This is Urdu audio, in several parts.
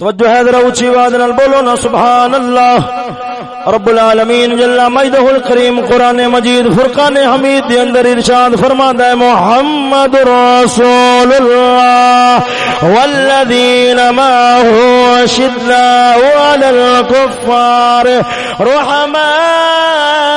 توجہ ہے ذرا اونچی آواز نال بولو نا سبحان اللہ رب العالمین جل مجدہ الکریم قران مجید فرقان حمید دے اندر ارشاد فرماتا ہے، محمد رسول اللہ والذین ما هو شدنا وعلى الكفار رحماء۔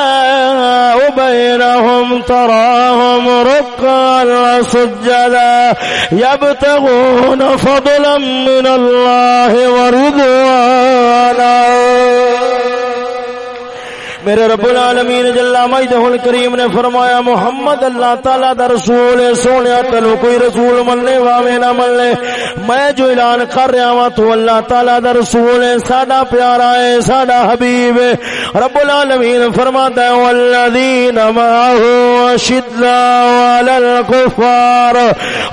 بينهم تراهم ركعا سجدا يبتغون فضلا من الله ورضوانا میرے رب العالمین جل مجدہ الکریم نے فرمایا، محمد اللہ تعالی دا رسول ہے سونیا تینو کوئی رسول مننے واویں نہ مننے۔ میں جو اعلان کر رہا ہوں تو اللہ تعالی دا رسول ہے، ساڈا پیارا ہے، ساڈا حبیب ہے۔ رب العالمین فرماتا ہے، والذین معه شدوا علی الكفار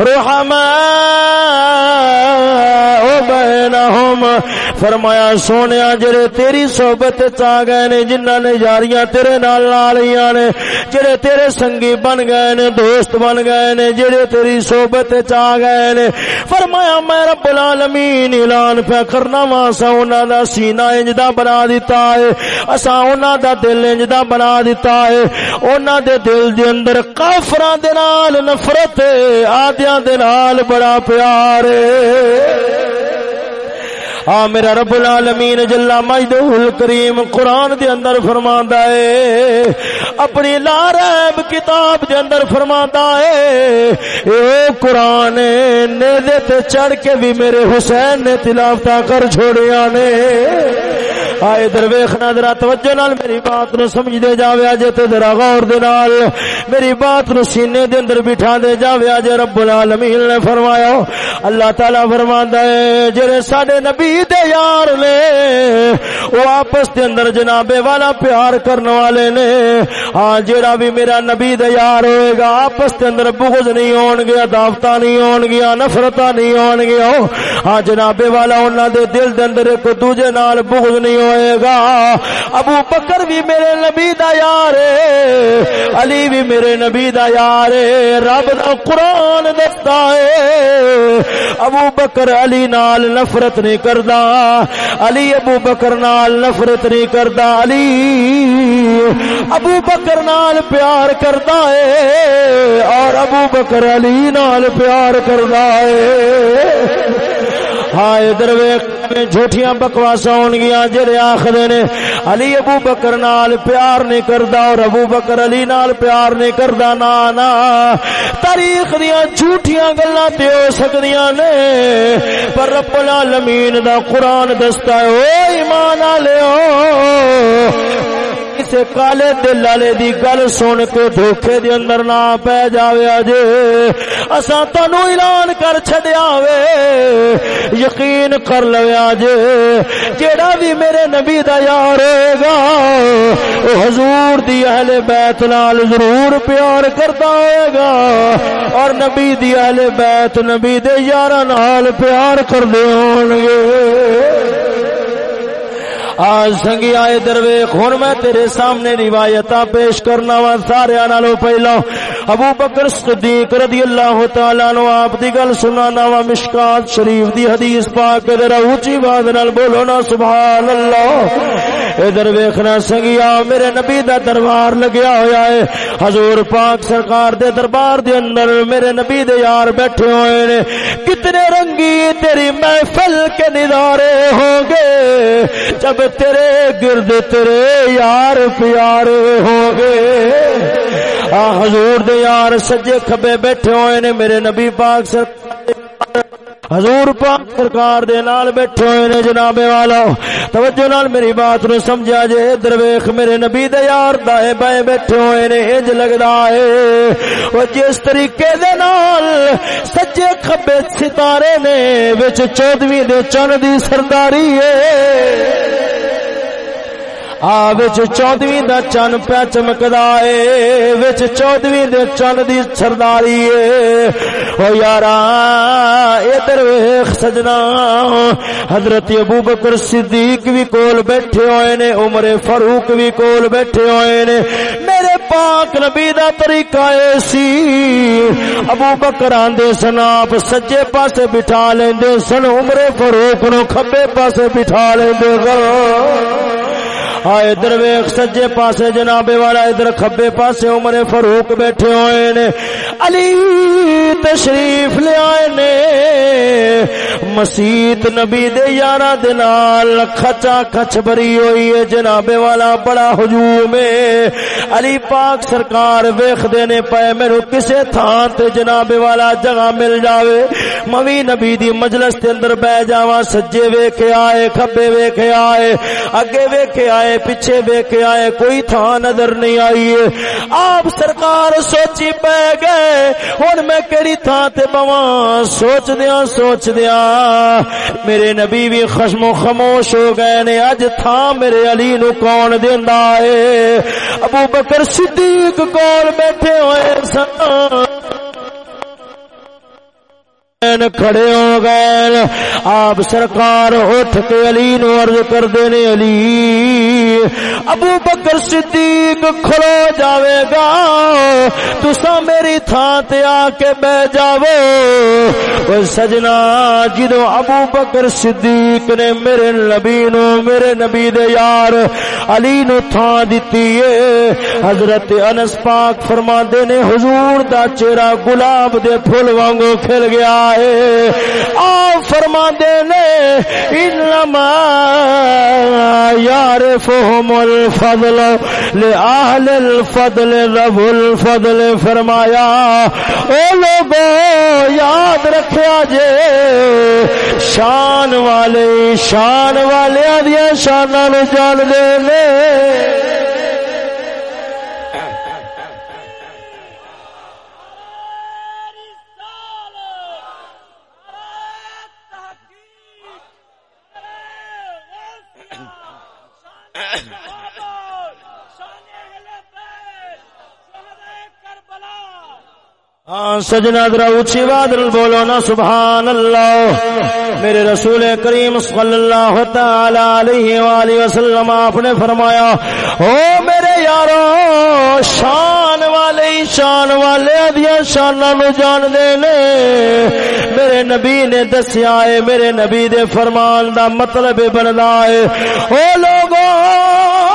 رحماء بینہم۔ فرمایا سونیا جڑے تیری صحبت چ آ گئے نے، جنہاں نے یاریاں تیرے نال لالیاں نے، جڑے تیرے سنگی بن گئے نے، دوست بن گئے نے، جڑے تیری صحبت وچ آ گئے نے۔ فرمایا، میں رب العالمین اعلان پہ کرنا وا سا انہاں دا سینہ انج دا بنا دیتا ہے۔ اساں انہاں دا دل انج دا بنا دیتا ہے۔ انہاں دے دل دے اندر کافراں دے نال نفرت، آدیاں دے نال بڑا پیار ہے۔ ہاں میرا رب العالمین جلا مجدہ الکریم قرآن دے اندر فرماندا ہے، اپنی لاریب کتاب دے اندر فرماندا ہے، اے قرآن، نیزے تے چڑھ کے بھی میرے حسین نے تلاوتاں کر چھوڑیا نے۔ آئے در ویخنا ذرا توجہ نال میری بات نو سمجھ دے جاوے اج تے ذرا غور دے نال۔ میری بات نو سینے دے اندر بٹھا دے جاوے اج رب العالمین نے فرمایا۔ اللہ تعالی فرماندا ہے، جڑے ساڈے نبی دے یار نے او آپس دے اندر جناب والا پیار کرن والے نے۔ ہاں جڑا بھی میرا نبی دے یار ہوئے گا، آپس دے اندر بغض نہیں ہون گیا، دعوتاں نہیں ہون گیا، نفرتاں نہیں ہون گیا۔ ہاں جناب والا انہاں دے دل دے اندر ایک دوجے نال بغض نہیں ہوئے گا۔ ابو بکر بھی میرے نبی دا یار علی بھی میرے نبی دا یار رب دا قرآن دستا ہے، ابو بکر علی نال نفرت نہیں کردا علی ابو بکر نال نفرت نہیں کردا، علی ابو بکر نال پیار کردا ہے اور ابو بکر علی نال پیار کردا ہے ہاں ادھر جھوٹیاں بکواسا ہون گیا جڑے نے۔ علی ابو بکر نال پیار نہیں کردا اور ابو بکر علی نال پیار نہیں کردا، نا نا۔ تاریخ دیا جھوٹیاں گلاں تے ہو سکدیاں نے۔ پر رب العالمین دا قرآن دستا ہے او ایمان والےو کسے کالے دل والے دی گل سن کے دھوکے دے اندر نہ پے جاوے اج اساں تانوں اعلان کر چھڈیا وے۔ یقین کر لو اج جیڑا بھی میرے نبی دا یار ہوے گا، او حضور دی اہل بیت نال ضرور پیار کردا ہوے گا۔ اور نبی دی اہل بیت نبی دے یاراں نال پیار کردے ہون گے آج سنگی آئے درویخ خون میں تیرے سامنے روایت پیش کرنا وا سارے نالو پہلا۔ ابو بکر صدیق رضی اللہ تعالی نو آپ دی گل سنانا وا مشکات شریف دی حدیث پاک، ذرا اونچی بات نال بولو نا، سبحان اللہ۔ ادھر ویکھنا سنگیا، میرے نبی دا دربار لگیا ہویا ہے۔ حضور پاک سرکار دے دربار دے اندر میرے نبی دے یار بیٹھے ہوئے نے۔ کتنے رنگی تیری محفل کے نظارے ہوں گے۔ جب تیرے گرد تیرے یار پیارے ہوں گے۔ آ، حضور دے یار سجے کھبے بیٹھے ہوئے نے۔ میرے نبی پاک سرکار حضور پاک سرکار دے نال بیٹھے ہوئے نے جناب والا۔ توجہ نال میری بات نو سمجھا جے درویش میرے نبی دے یار دائے بائے بیٹھے ہوئے نے انج لگدا ہے۔ او جس طریقے دے نال سجے کھبے ستارے نے، وچ 14ویں دے چن دی سرداری ہے۔ آ وچ چودویں دا چن پیا چمکدا اے وچ چودویں دے چن دی سرداری اے او یارا ادھر ویکھ سجنا حضرت ابو بکر صدیق بھی کول بیٹھے ہوئے نے عمر فاروق بھی کول بیٹھے ہوئے نے میرے پاک نبی دا طریقہ اے سی ابو بکر آندے سن آپ سجے پاسے بٹھا لیندے سن عمر فاروق نو کھبے پاسے بٹھا لیندے سن آئے ادھر ویخ سجے پاسے جناب والا، ادھر کھبے پاسے عمر فاروق بیٹھے ہوئے نے۔ علی تشریف لے آئے نے۔ مسیت نبی دے یارہ دے نال کھچا کھچ بری ہوئی ہے جناب والا، بڑا ہجوم ہے۔ علی پاک سرکار ویخ دینے پے میرے کسے تھان تے جناب والا جگہ مل جاوے۔ موی نبی دی مجلس تے اندر بہ جاواں، سجے ویکھے آئے، کھبے ویکھے آئے، اگے ویکھے آئے۔ پیچھے ویکھے آئے، کوئی تھان نظر نہیں آئی آپ سرکار سوچی پہ گئے، ہن میں کیڑی تھان تے بواں سوچ دیاں سوچ دیاں میرے نبی بھی خشم و خاموش ہو گئے نے، اج تھا میرے علی نو کون دیندا اے ابو بکر صدیق کول بیٹھے ہوئے سن۔ کھڑے ہو گئے۔ آپ سرکار اٹھ کے علی نو عرض کر دینے علی۔ ابو بکر صدیق کھلو جاوے گا۔ تسا میری تھان تے آ کے بہ جاو سجنا، جدو ابو بکر صدیق نے میرے نبی نو، میرے نبی دے یار علی نو تھان دیتی ہے۔ حضرت انس پاک فرما نے، حضور دا چہرہ گلاب دے پھول وانگو کھل گیا ہے۔ آ فرما دینے انما یار لهم الفضل لأهل الفضل رب الفضل فرمایا او لوگو، یاد رکھیا جے شان والے شان والے دیا شانہ نو جان دے لے سجنا درا اچھی بادل بولو نا سبحان اللہ میرے رسول کریم صلی اللہ تعالی علیہ وآلہ وسلم، آپ نے فرمایا، او میرے یارو، شان والے شان والے دیا شانہ نو جان دے نے۔ میرے نبی نے دسیا ہے، میرے نبی دے فرمان دا مطلب بندا ہے۔ او لوگوں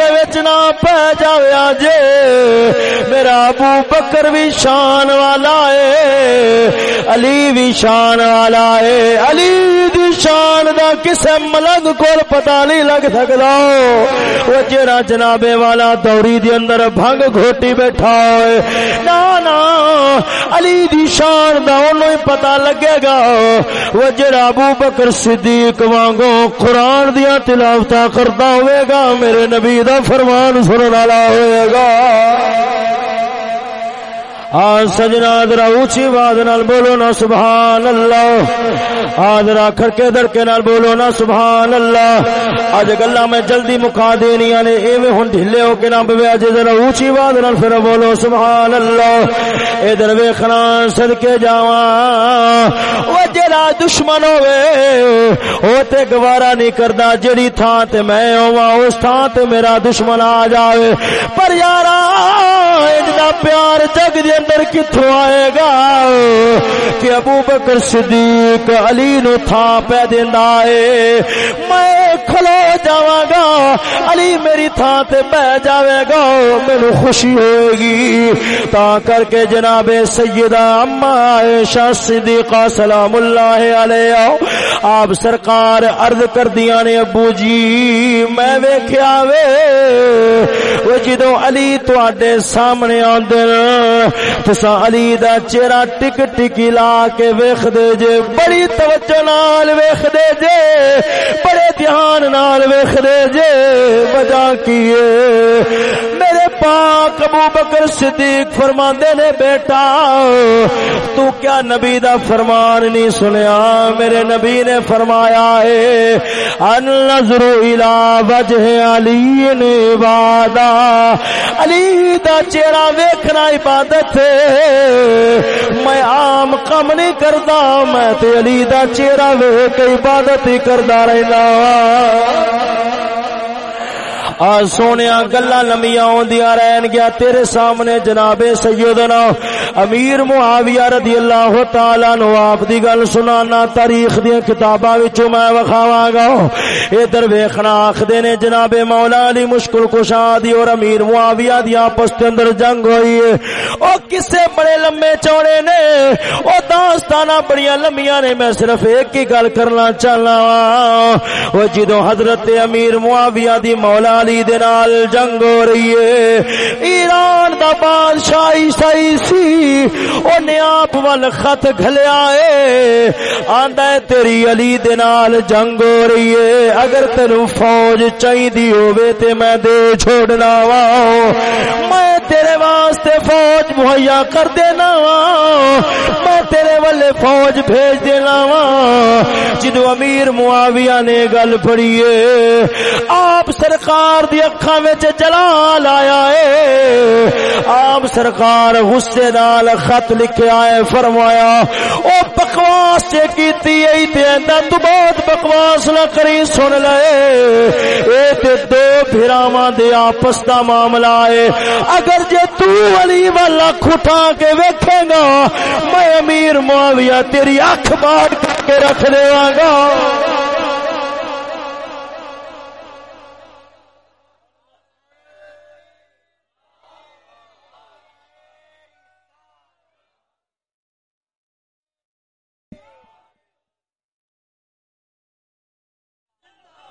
دھوکھے وچ نہ پہ جاویا جے۔ میرا ابو بکر بھی شان والا ہے، علی بھی شان والا ہے۔ علی دی شان دا کسے ملنگ کول پتہ نہیں لگ سکدا۔ او جڑا جنابے والا دوری دی اندر بھنگ گھوٹی بیٹھا ہوئے۔ نا نا، علی دی شان دا اونوں ہی پتہ لگے گا۔ وہ جڑا ابو بکر صدیق وانگو قرآن دیا تلاوتاں کردا ہوئے گا۔ میرے نبی دا فرمان سننے والا ہوئے گا۔ آج سجنا درا اونچی آواز نال بولو نا سبحان اللہ۔ آج را کھر کے نال بولو نا سبحان اللہ۔ آج گلا میں جلدی مکا دینی نے ایویں ہن ڈھلے ہو کے نہ بوے اج ذرا اونچی آواز نال پھر بولو سبحان اللہ۔ ادھر ویکھنا صدکے جاواں۔ او جڑا دشمن ہوے او تے گوارا نہیں کردا۔ جڑی تھاں تے میں ہوواں، اس تھاں تے میرا دشمن آ جاوے۔ پر یارا اجدا پیار جگ دے اندر کتوں آئے گا کہ ابو بکر صدیق علی نو تھا پہ دینا ہے میں کھلو جاواں گا، علی میری تھا تے بہ جاوے گا مینو خوشی ہوئے گی۔ تا کر کے جناب سیدہ اما عائشہ صدیقہ سلام اللہ علیہ۔ آپ سرکار عرض کر دیا نے، ابو جی میں ویکھیا وے۔ وہ جدو علی تواڈے سامنے آندے تسا علی دا چہرہ ٹک ٹکی لا کے ویخ دے جے۔ بڑی توجہ نال ویخ دے جے، بڑے دھیان نال ویخ دے جے۔ وجہ کیے میرے پاک ابو بکر صدیق فرما نے بیٹا، تو کیا نبی دا فرمان نہیں سنیا؟ میرے نبی نے فرمایا ہے، ان نظر الى وجہ علی نے وعدہ۔ علی دا چہرہ ویکھنا عبادت ہے۔ میں عام کم نہیں کردا، میں تے علی دا چہرہ ویکھ عبادت ہی کردا رہنا آج سونے گلا لمیا آدیا رہن گیا تیرے سامنے جناب سیدنا امیر معاویہ رضی اللہ تعالی نو آپ دی گل سنانا، تاریخ دی کتاباں وچوں میں وکھاواں گا۔ ادھر ویکھنا آکھدے نے جناب مولا علی مشکل کشا دی اور امیر معاویہ دی آپس دے اندر جنگ ہوئی۔ ہے او کسے بڑے لمبے چوڑے نے، او داستاناں بڑیاں لمیاں نے، میں صرف ایک ہی گل کرنا چاہنا وا او جدوں حضرت امیر معاویہ دی مولا علی دے نال جنگ ہو رہی ہے۔ ایران دا بادشاہ عیسائی سی۔ اونے آپ ول خط گھلیا ہے۔ آندا ہے تیری علی دے نال جنگ ہو رہی ہے۔ اگر تینو فوج چاہیدی ہوے تے میں دے چھوڑنا وا۔ میں تیرے واسطے فوج مہیا کر دینا وا۔ میں تیرے والے فوج بھیج دینا وا۔ جدو امیر معاویہ نے گل پڑی ہے، آپ سرکار سرکار دی اکھاں وچ جلال آیا ہے آپ سرکار غصے نال خط لکھیا ہے فرمایا، او بکواس تے کیتی ائی تے اندا تو بہت بکواس نہ کری، سن لے۔ اے تے دو بھراواں دے آپس دا معاملہ ہے اگر جے تو علی والا کھٹا کے ویکھے گا، میں امیر معاویہ تیری اکھ باڑ کر کے رکھ دیواں گا۔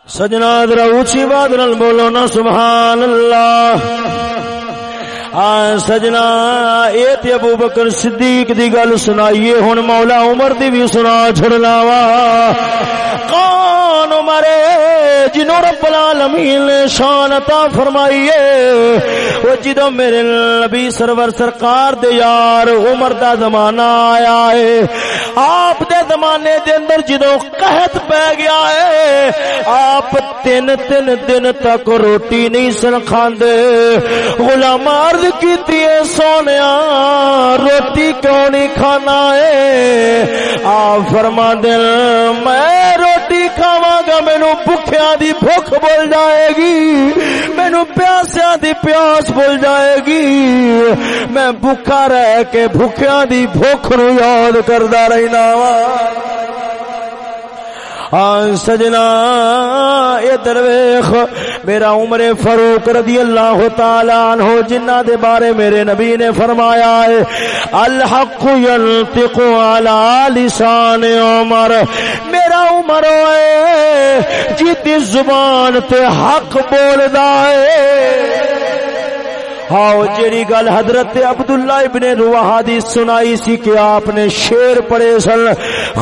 سجنا در اونچی بات بولو نا سبحان اللہ۔ ہاں، سجنا اے ابو بکر صدیق دی گل سنائیے، ہن مولا عمر دی بھی سنا چھڑنا وا۔ کون عمر جنہوں رب العالمین نے شان عطا فرمائی ہے وہ جدو میرے نبی سرور سرکار دے یار عمر دا زمانہ آیا ہے، آپ دے زمانے دے اندر جدو قحط پہ گیا ہے، آپ تین تین دن تک روٹی نہیں سن کھاندے۔ غلام عرض کیتی ہے سونیا، روٹی کیوں نہیں کھانا ہے آپ فرما دل میں روٹی کھاواں گا، مینوں بھکھیاں دی بھوک بول جائے گی، مینوں پیاسیاں دی پیاس بول جائے گی۔ میں بھوکا رہ کے بھوکیاں دی بھوک نو یاد کردا رہنا وا۔ آن سجنا اے درویخ میرا عمر فاروق رضی اللہ تعالی عنہ جنہ دے بارے میرے نبی نے فرمایا ہے، الحق ينطق على لسان عمر۔ میرا عمر ہوئے جیتی زبان تے حق بولدا دائے ہاؤ جیری گل حضرت عبداللہ ابن روحہ دی سنائی سی کہ آپ نے شیر پڑے سن،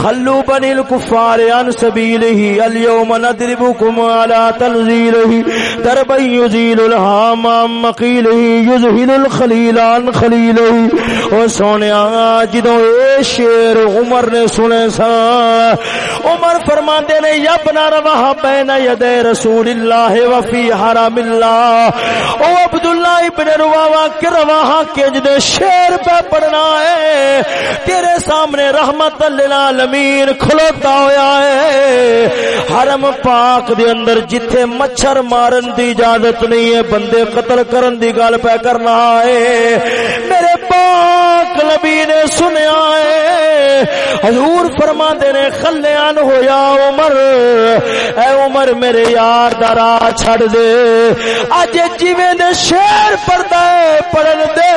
خلو بنی الکفار ان سبیلہی اليوم ندربکم علا تنزیلہی دربا یزیل الہام مقیلہی، یزہل الخلیل عن خلیلہی۔ او سونے آگا جدو اے شیر عمر نے سنے سا عمر فرما دے نے یبنا روحہ بین ید رسول اللہ وفی حرام اللہ۔ او عبداللہ ابن رواوا کہ رواہا کے جدے شیر پہ پڑھنا ہے۔ تیرے سامنے رحمت للعالمین کھلوتا ہویا ہے۔ حرم پاک دے اندر جتھے مچھر مارن دی اجازت نہیں ہے، بندے قتل کرن دی گل پہ کرنا ہے۔ میرے پاک نبی نے سنیا ہے۔ حضور فرما دے نے، خلیان ہویا عمر۔ اے عمر، میرے یار دارا چھڑ دے۔ آج جیویں دے شیر پر دے، پڑھن دے۔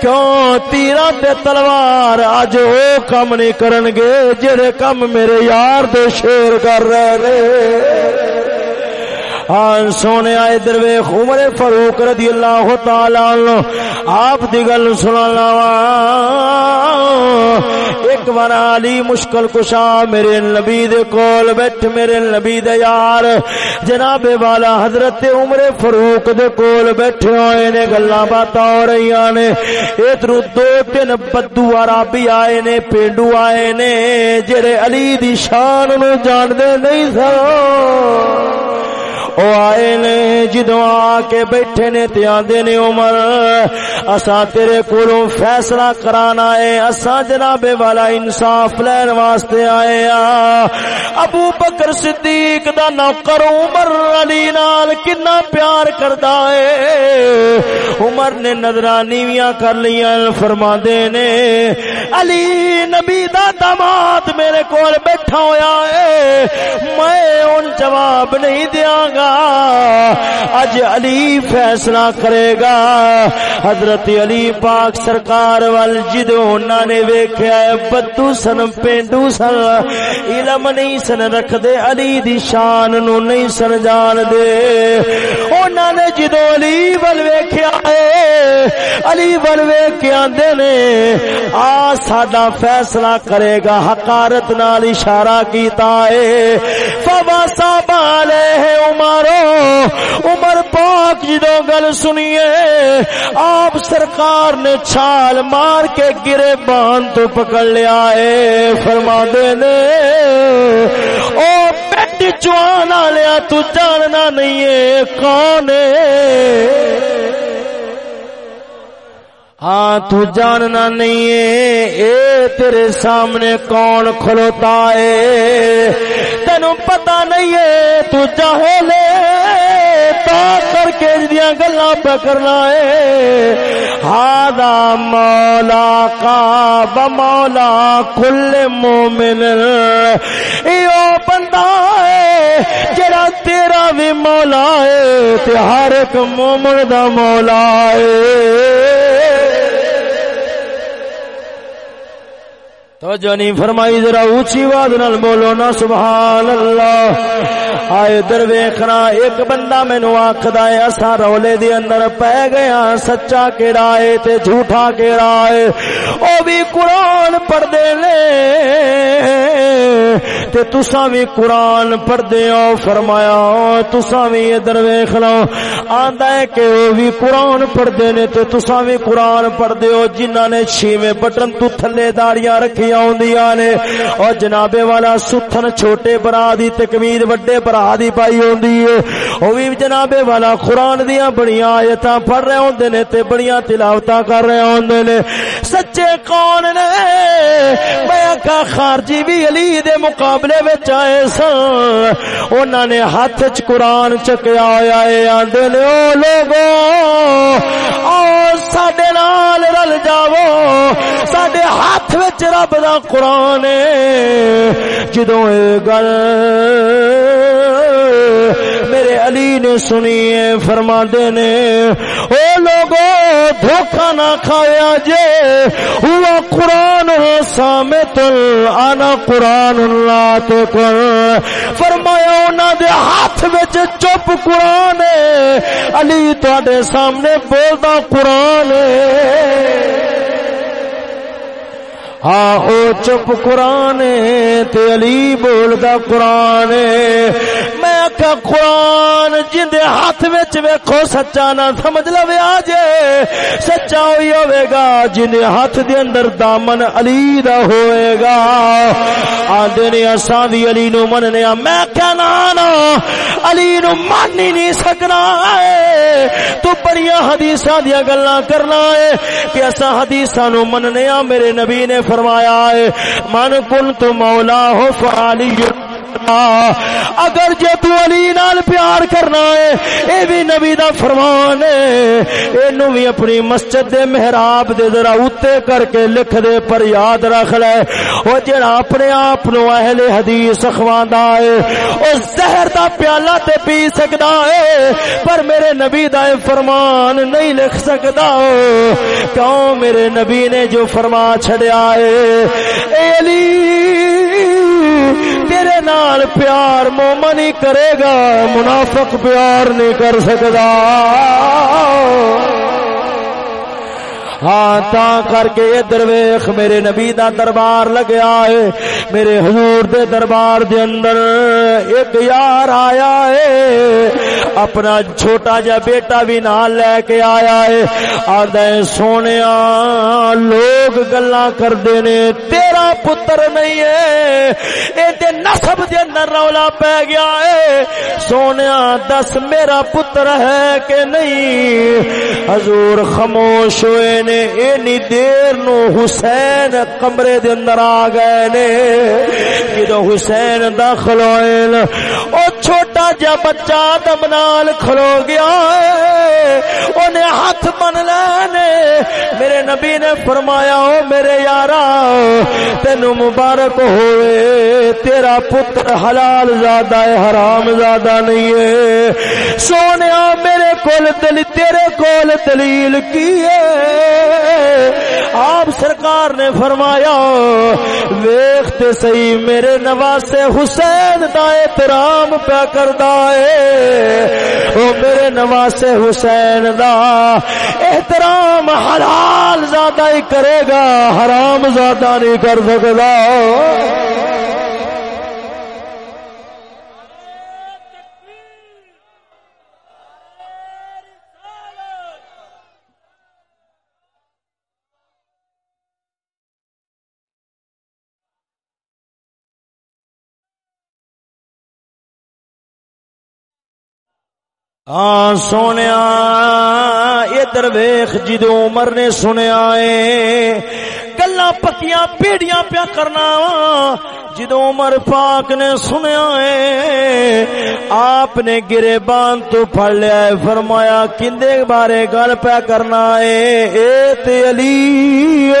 کیوں تیرا تے تلوار اج او کم نہیں کرن گے جڑے کم میرے یار دے شیر کر رہے نے۔ آن سونے آئے دروے عمر فاروق رضی اللہ تعالی عنہ، آپ دی گل سنانا وا۔ ایک بار علی مشکل کشا میرے نبی دے کول بیٹھ، میرے نبی دے یار۔ جناب والا حضرت عمر فاروق دے کول بیٹھے ہوئے نے، گلاں باتاں ہو رہی نے۔ ادھر دو تین بدو عربی آئے نے، پینڈو آئے نے، جڑے علی دی شان نو جان دے نہیں سو او آئے نے جدو آ کے بیٹھے نے تے آندے نے عمر اسا تیرے کولوں فیصلہ کرانا ہے اسا جناب والا انصاف لین واسطے آئے آ۔ ابو بکر صدیق دا نوکر عمر علی نال کنا پیار کردا ہے۔ عمر نے نظرانیاں کر لیاں، فرماندے نے، علی نبی دا داماد میرے کول بیٹھا ہویا ہے، میں ان جواب نہیں دیاں گا۔ اج علی فیصلہ کرے گا۔ حضرت علی پاک سرکار وال جدو انہوں نے ویکھیا بدو سن، پینڈو سن۔ علم نہیں سن رکھ دے علی دی شان نو نہیں سن جان دے انہوں نے جدو علی ول ویکھیا ہے، علی ول ویکھ کے آندے نے، آ ساڈا فیصلہ کرے گا، حقارت نال اشارہ کیتا ہے۔ فوا صاحب علیہ عمر مارو عمر پاک جدو گل سنیے، آپ سرکار نے چھال مار کے گرے بان تو پکڑ لیا ہے، فرما دے نے۔ او پیٹ چوانا لیا، تو جاننا نہیں ہے کون ہے۔ ہاں تو جاننا نہیں ہے۔ اے تیرے سامنے کون کھلوتا ہے؟ تینو پتا نہیں ہے، تو چاہے لے۔ تا کر کے دیا گلا پکڑنا ہے۔ ہادا مولا کا بمولا کل مومن۔ ایو بندہ ہے جڑا تیرا بھی مولا ہے تے ہر ایک مومن دا مولا ہے۔ توجہ نہیں فرمائی، ذرا اونچی آواز نال بولو نا سبحان اللہ آئے در ویکھنا، ایک بندہ مینوں آکھدا ہے اسا رولے دے اندر پے گیا ہاں، سچا کیڑا ہے تے جھوٹا کیڑا ہے۔ او بھی قرآن پڑھدے نے۔ تے تساں بھی قرآن پڑھدے ہو، فرمایا تساں بھی ادھر ویکھ لو۔ آندا ہے کہ او بھی قرآن پڑھدے نے، تے تساں بھی قرآن پڑھدے ہو، جنہاں نے چھویں بٹن تو تھلے داڑیاں رکھی آدیاں نے۔ اور جنابے والا ستھن چھوٹے برا دی تکمید وڈے برا دی پائی ہوندی ہے۔ او بھی جنابے والا قرآن دیاں بڑیاں آیتاں پڑھ رہے ہوندے نے تے بڑیاں تلاوتاں کر رہے ہوندے نے۔ سچے کون نے؟ میں آکھا خارجی بھی علی دے مقابلے وچ آئے سن انہاں نے ہاتھ چ قرآن چکیا ہویا ہے۔ آندے نے، او لوگوں او ساڈے نال رل جاؤ۔ ساڈے ہاتھ وچ رب دا قرآن جدو گل میرے علی نے سنی فرما نے، او لوگو دھوکا نہ کھایا جے، ہوا قرآن ہے سامت آنا قرآن اللہ تو کر فرمایا انہوں دے ہاتھ وچ چپ قرآن علی تے سامنے بولتا قرآن ہاں آہو چپ قرآن تے علی بولدا قرآن میں آخا قرآن جن ہاتھ وچ ویکھو، سچا نہ سمجھ لو آج۔ سچا ہوئی ہوئے گا جن ہاتھ دے اندر دامن علی دا ہوئے گا۔ آدھے نے اساں بھی علی نو مننے میں کیا نا، علی نو مان ہی نہیں سکنا ہے۔ تو بڑیاں حدیثاں دیا گلاں کرنا ہے کہ اساں حدیثاں نو مننے میرے نبی نے فرمایا ہے، من کن تو مولا ہو فعالی اگر جے تو علی نال پیار کرنا ہے، اے بھی نبی دا فرمان ہے۔ اینو بھی اپنی مسجد دے محراب دے ذرا اوتے کر کے لکھ دے پر یاد رکھ لے۔ او جڑا اپنے آپ نو اہل حدیث اخواندا ہے، او زہر دا پیالہ تے پی سکدا ہے۔ پر میرے نبی دا فرمان نہیں لکھ سکدا۔ کیوں میرے نبی نے جو فرما چھڑیا ہے؟ اے علی نال پیار مومن ہی کرے گا منافق پیار نہیں کر سکتا۔ ہاں تا کر کے ادھر ویخ میرے نبی دا دربار لگیا ہے میرے حضور دے دربار دے اندر ایک یار آیا ہے۔ اپنا چھوٹا جا بیٹا بھی نال لے کے آیا ہے۔ آدھے سونے لوگ گلا کردے نے، تیرا پتر نہیں ہے۔ اے دے نسب دے اندر رولا پہ گیا ہے۔ سونے دس میرا پتر ہے کہ نہیں؟ حضور خاموش ہوئے نے اینی دیر نو حسین کمرے دے اندر آ گئے نے۔ جدو حسین داخل ہوئے او چھوٹا جا بچہ دمنال کھلو گیا ہے۔ انہیں ہاتھ بن لینے میرے نبی نے فرمایا، او میرے یارا، تینو مبارک ہوئے۔ تیرا پتر حلال زیادہ ہے، حرام زیادہ نہیں ہے۔ سونے، میرے کول دل، تیرے کول دلیل کی ہے؟ آپ سرکار نے فرمایا ویختے صحیح میرے نواسے حسین دا احترام پہ کردا ہے۔ او میرے نواسے حسین دا احترام حلال زیادہ ہی کرے گا، حرام زیادہ نہیں کر سکتا سونے ادھر ویخ جدو عمر نے سنیا ہے گلا پکیاں پیڑیاں پیا کرنا جدو عمر پاک نے سنیا ہے آپ نے گرے بان تو پڑ لیا ہے فرمایا کندے بارے گل پیا کرنا ہے اے تے علی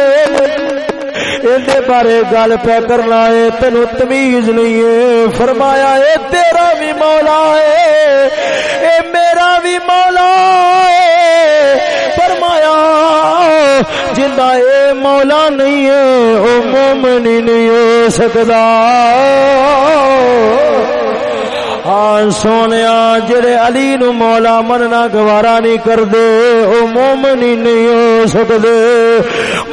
اندے بارے گل پہ کرنا ہے تینو تمیز نہیں ہے فرمایا اے تیرا بھی مولا ہے اے میرا بھی مولا ہے فرمایا جندہ اے مولا نہیں ہے او مومن نہیں ہو سکتا آن سونے جڑے علی نو مولا مننا گوارا نہیں کر دے او مومن ہی نہیں ہو سکدے۔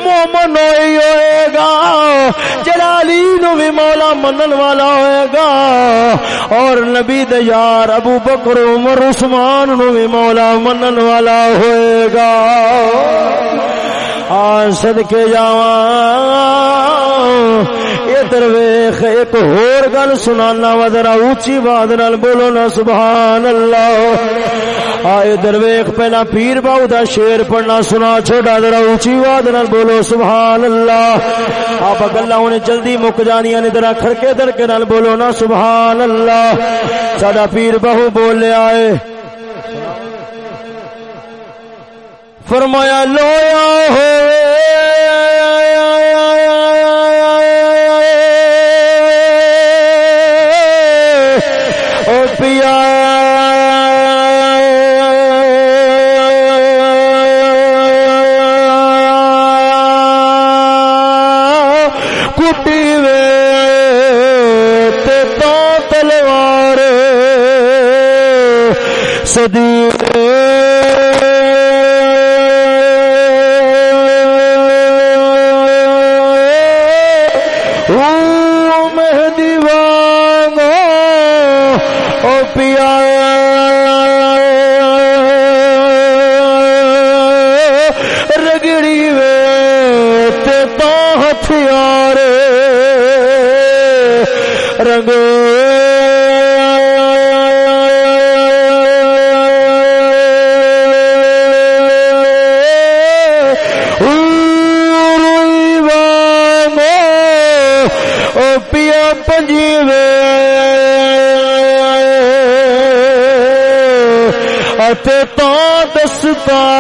مومن ہوئی ہوئے گا، جڑا علی نو بھی مولا منن والا ہوئے گا۔ اور نبی دے یار ابو بکر، عمر، عثمان نو بھی مولا منن والا ہوئے گا۔ آن صدقے جاواں۔ ادھر ویخ، ایک ہور گل سنانا وا، ذرا اونچی بات نال بولو نا سبحان اللہ آئے درویخ پہلا پیر باؤ دا شیر پڑھنا سنا، چھوٹا ذرا اونچی بات نال بولو سبحان اللہ آپ گلا ہونے جلدی مک جانیاں نے، ذرا کھڑکے دڑکے نال بولو نا سبحان اللہ ساڈا پیر بہو بول آئے فرمایا، لویا ہوئے۔ مقصد پا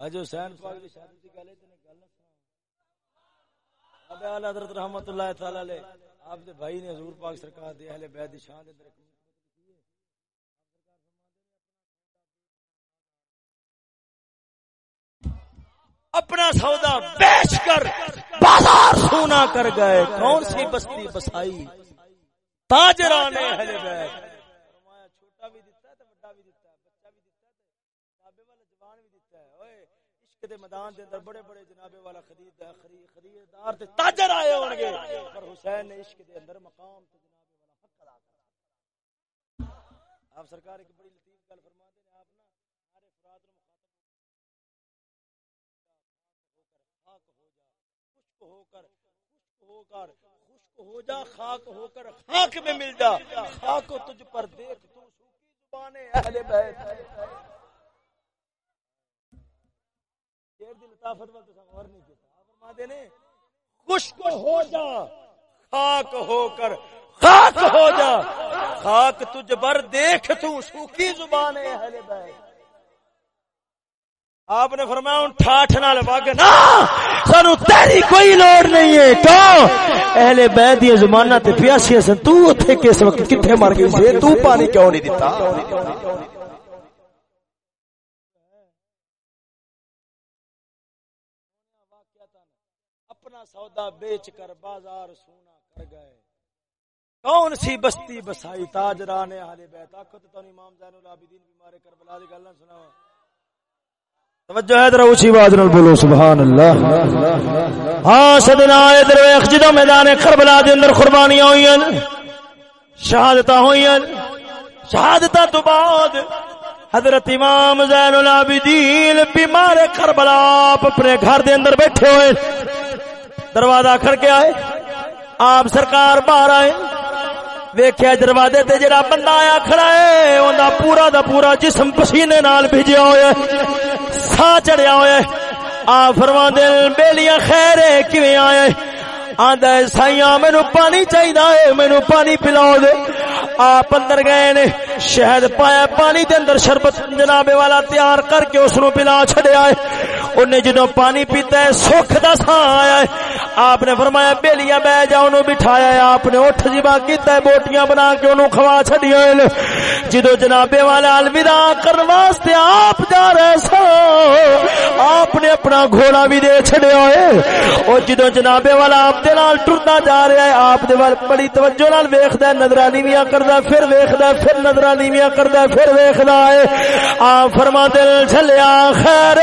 اج حسین پاک دی شادی دی گل ہے تے گل نہ سنا ابے اعلی حضرت رحمتہ اللہ تعالی علیہ، آپ دے بھائی نے حضور پاک سرکار دے اہل بیت دی شان دے اندر اپنا سودا بیچ کر بازار سونا کر گئے۔ کون سی بستی بسائی؟ تاجران اہل بیت چھوٹا بھی دیتا ہے تے بڑا بھی دیتا ہے بچہ بھی دیتا ہے تے والا جوان بھی دیتا ہے اوئے عشق دے میدان دے اندر بڑے بڑے جناب والا خرید خریدار تے تاجر آئے ہون گے۔ پر حسین نے عشق دے اندر مقام تے جناب والا حق ادا کر آپ سرکار ایک بڑی لطیف گل فرما دے آپ نا سارے فرات نو مخاطب ہو کر خاک ہو جا، خشک ہو کر، خشک ہو کر، خشک ہو جا، خاک ہو کر خاک میں مل جا۔ خاک کو تجھ پر دیکھ، تو سوکی زبان اہل بیت۔ شیر دی لطافت وال تو غور نہیں کیتا۔ فرما دے نے، خشک ہو جا، خاک ہو کر، خاک ہو جا۔ خاک تجھ پر دیکھ، تو سوکی زبان ہے اہل بیت۔ آپ نے فرمایا، ہوں ٹھاٹھ نال وگ نا سانو تیری کوئی لوڑ نہیں ہے۔ کیوں اہل بیت دی زمانہ تے پیاسی سن۔ تو اوتھے کس وقت کتھے مر گئی؟ سی تو پانی کیوں نہیں دتا اپنا سودا بیچ کر بازار سونا کر گئے۔ کون سی بستی بسائی تاجران اہل بیت؟ آکھو تو امام زین العابدین بیمار کربلا دی گل نہ سناؤ توجہ ہے ذرا اونچی آواز نال بولو، سبحان اللہ۔ ہاں سدنا ادھر ویکھ جدوں میدان کربلا دے اندر قربانیاں ہوئیاں شہادتاں ہوئیاں شہادتاں تو بعد حضرت امام زین العابدین بیمار کربلا اپنے گھر دے اندر بیٹھے ہوئے۔ دروازہ کھڑ کے آئے آپ سرکار باہر آئے۔ ویکھیا دروازے تے جڑا بندہ آیا کھڑا ہے، اوندا پورا دا پورا جسم پسینے نال بھیجیا ہویا ہے سا چڑھیا ہویا ہے۔ آ فرما دل بیلیاں خیر ہے، کیویں آیا ہے؟ آندا ہے، سائیاں مینوں پانی چاہیدا ہے مینوں پانی پلاؤ دے۔ آپ اندر گئے نے، شہد پایا، پانی دے اندر شربت جناب والا تیار کر کے اس نو پلا چھڑیا ہے۔ انہیں جدوں پانی پیتا ہے، سکھ دا سا آیا ہے۔ آپ نے فرمایا، بیلیاں بہ جا، انہوں بٹھایا ہے۔ آپ نے اٹھ جی جبا کیتا ہے، بوٹیاں بنا کے انہوں کھوا چھڑیا ہے۔ جدو جنابے والا الوداع کرنے واسطے آپ جا رہے سو آپ نے اپنا گھوڑا بھی دے چھڑیا ہے۔ اور جدو جنابے والا آپ دے نال ٹرنا جا رہا ہے، آپ دے وال بڑی توجہ نال ویکھدا ہے نظرانی ویاں کردا پھر ویکھدا ہے، پھر نظرانی ویاں کردا پھر ویکھدا ہے۔ آپ فرما دل چلیا خیر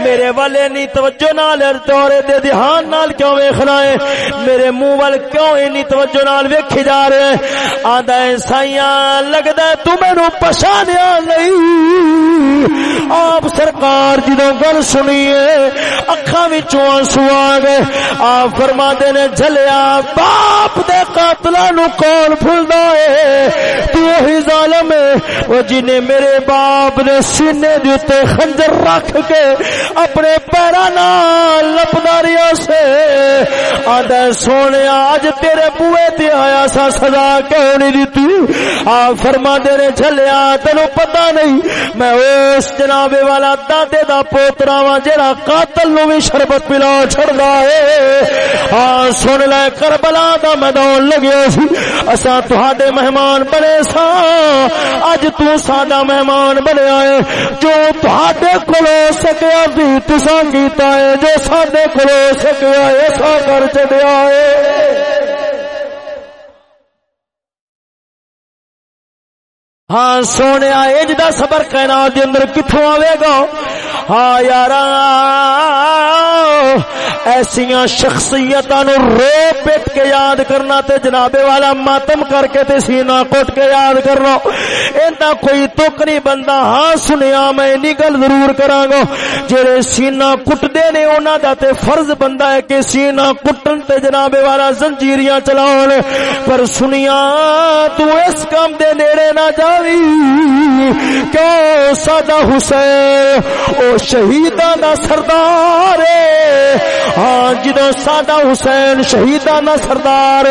میرے والے نی توجہ نال دورے دے دھیان نال کیوں ویکھنا ہے؟ میرے منہ ول کیوں اینی توجہ نال ویکھی جا رہے ہیں؟ آندا ہے، سائیاں، لگدا ہے، تو مینوں پہچانیا نہیں۔ آپ سرکار جدوں گل سنیے، اکھاں وچوں آنسو آ گئے۔ آپ فرما دے نے جھلیا، باپ دے قاتلاں نو کون بھولدا ہے؟ تو وہی ظالم ہے۔ وہ جنہیں میرے باپ نے سینے دے تے خنجر رکھ کے اپنے پیرا نال لپداریا سے، آدھا سونے، آج تیرے بوئے تے آیا سا، سزا کیوں نہیں دیتی؟ آ، فرما دے نے جھلیا تینو پتہ نہیں۔ میں اس جناب والا دادے دا پوترا وا جڑا قاتل نو بھی شربت پلا چھڑدا ہے۔ ہاں سن لے، کربلا دا میدان لگیا سی۔ اساں تہاڈے مہمان بنے سا۔ اج تو ساڈا مہمان بنیا ہے جو تہاڈے کولو سکیا بھی تساں کیتا ہے۔ جو ساڈے کولو سکیا ہے سا کر چڑیا ہے ہاں سونے، اج دا صبر کائنات دے اندر کتھوں آوے گا؟ ہاں یار ایسیا شخصیت نو رو پٹ کے یاد کرنا تے جنابے والا ماتم کر کے تے سینا کٹ کے یاد کرنا۔ اینا کوئی تک نہیں بندہ ہاں سنیا میں اینی گل ضرور کراں گا جڑے سینا کٹدے نے، انہاں دا تے فرض بندہ ہے کہ سینا کٹن تے جنابے والا زنجیریاں چلاون۔ پر سنیا، تو اس کام دے نیڑے نہ جاوی۔ کیوں سادہ حسین، او شہیداں دا سردار ہے۔ ہاں جدو ساڈا حسین شہیدان سردار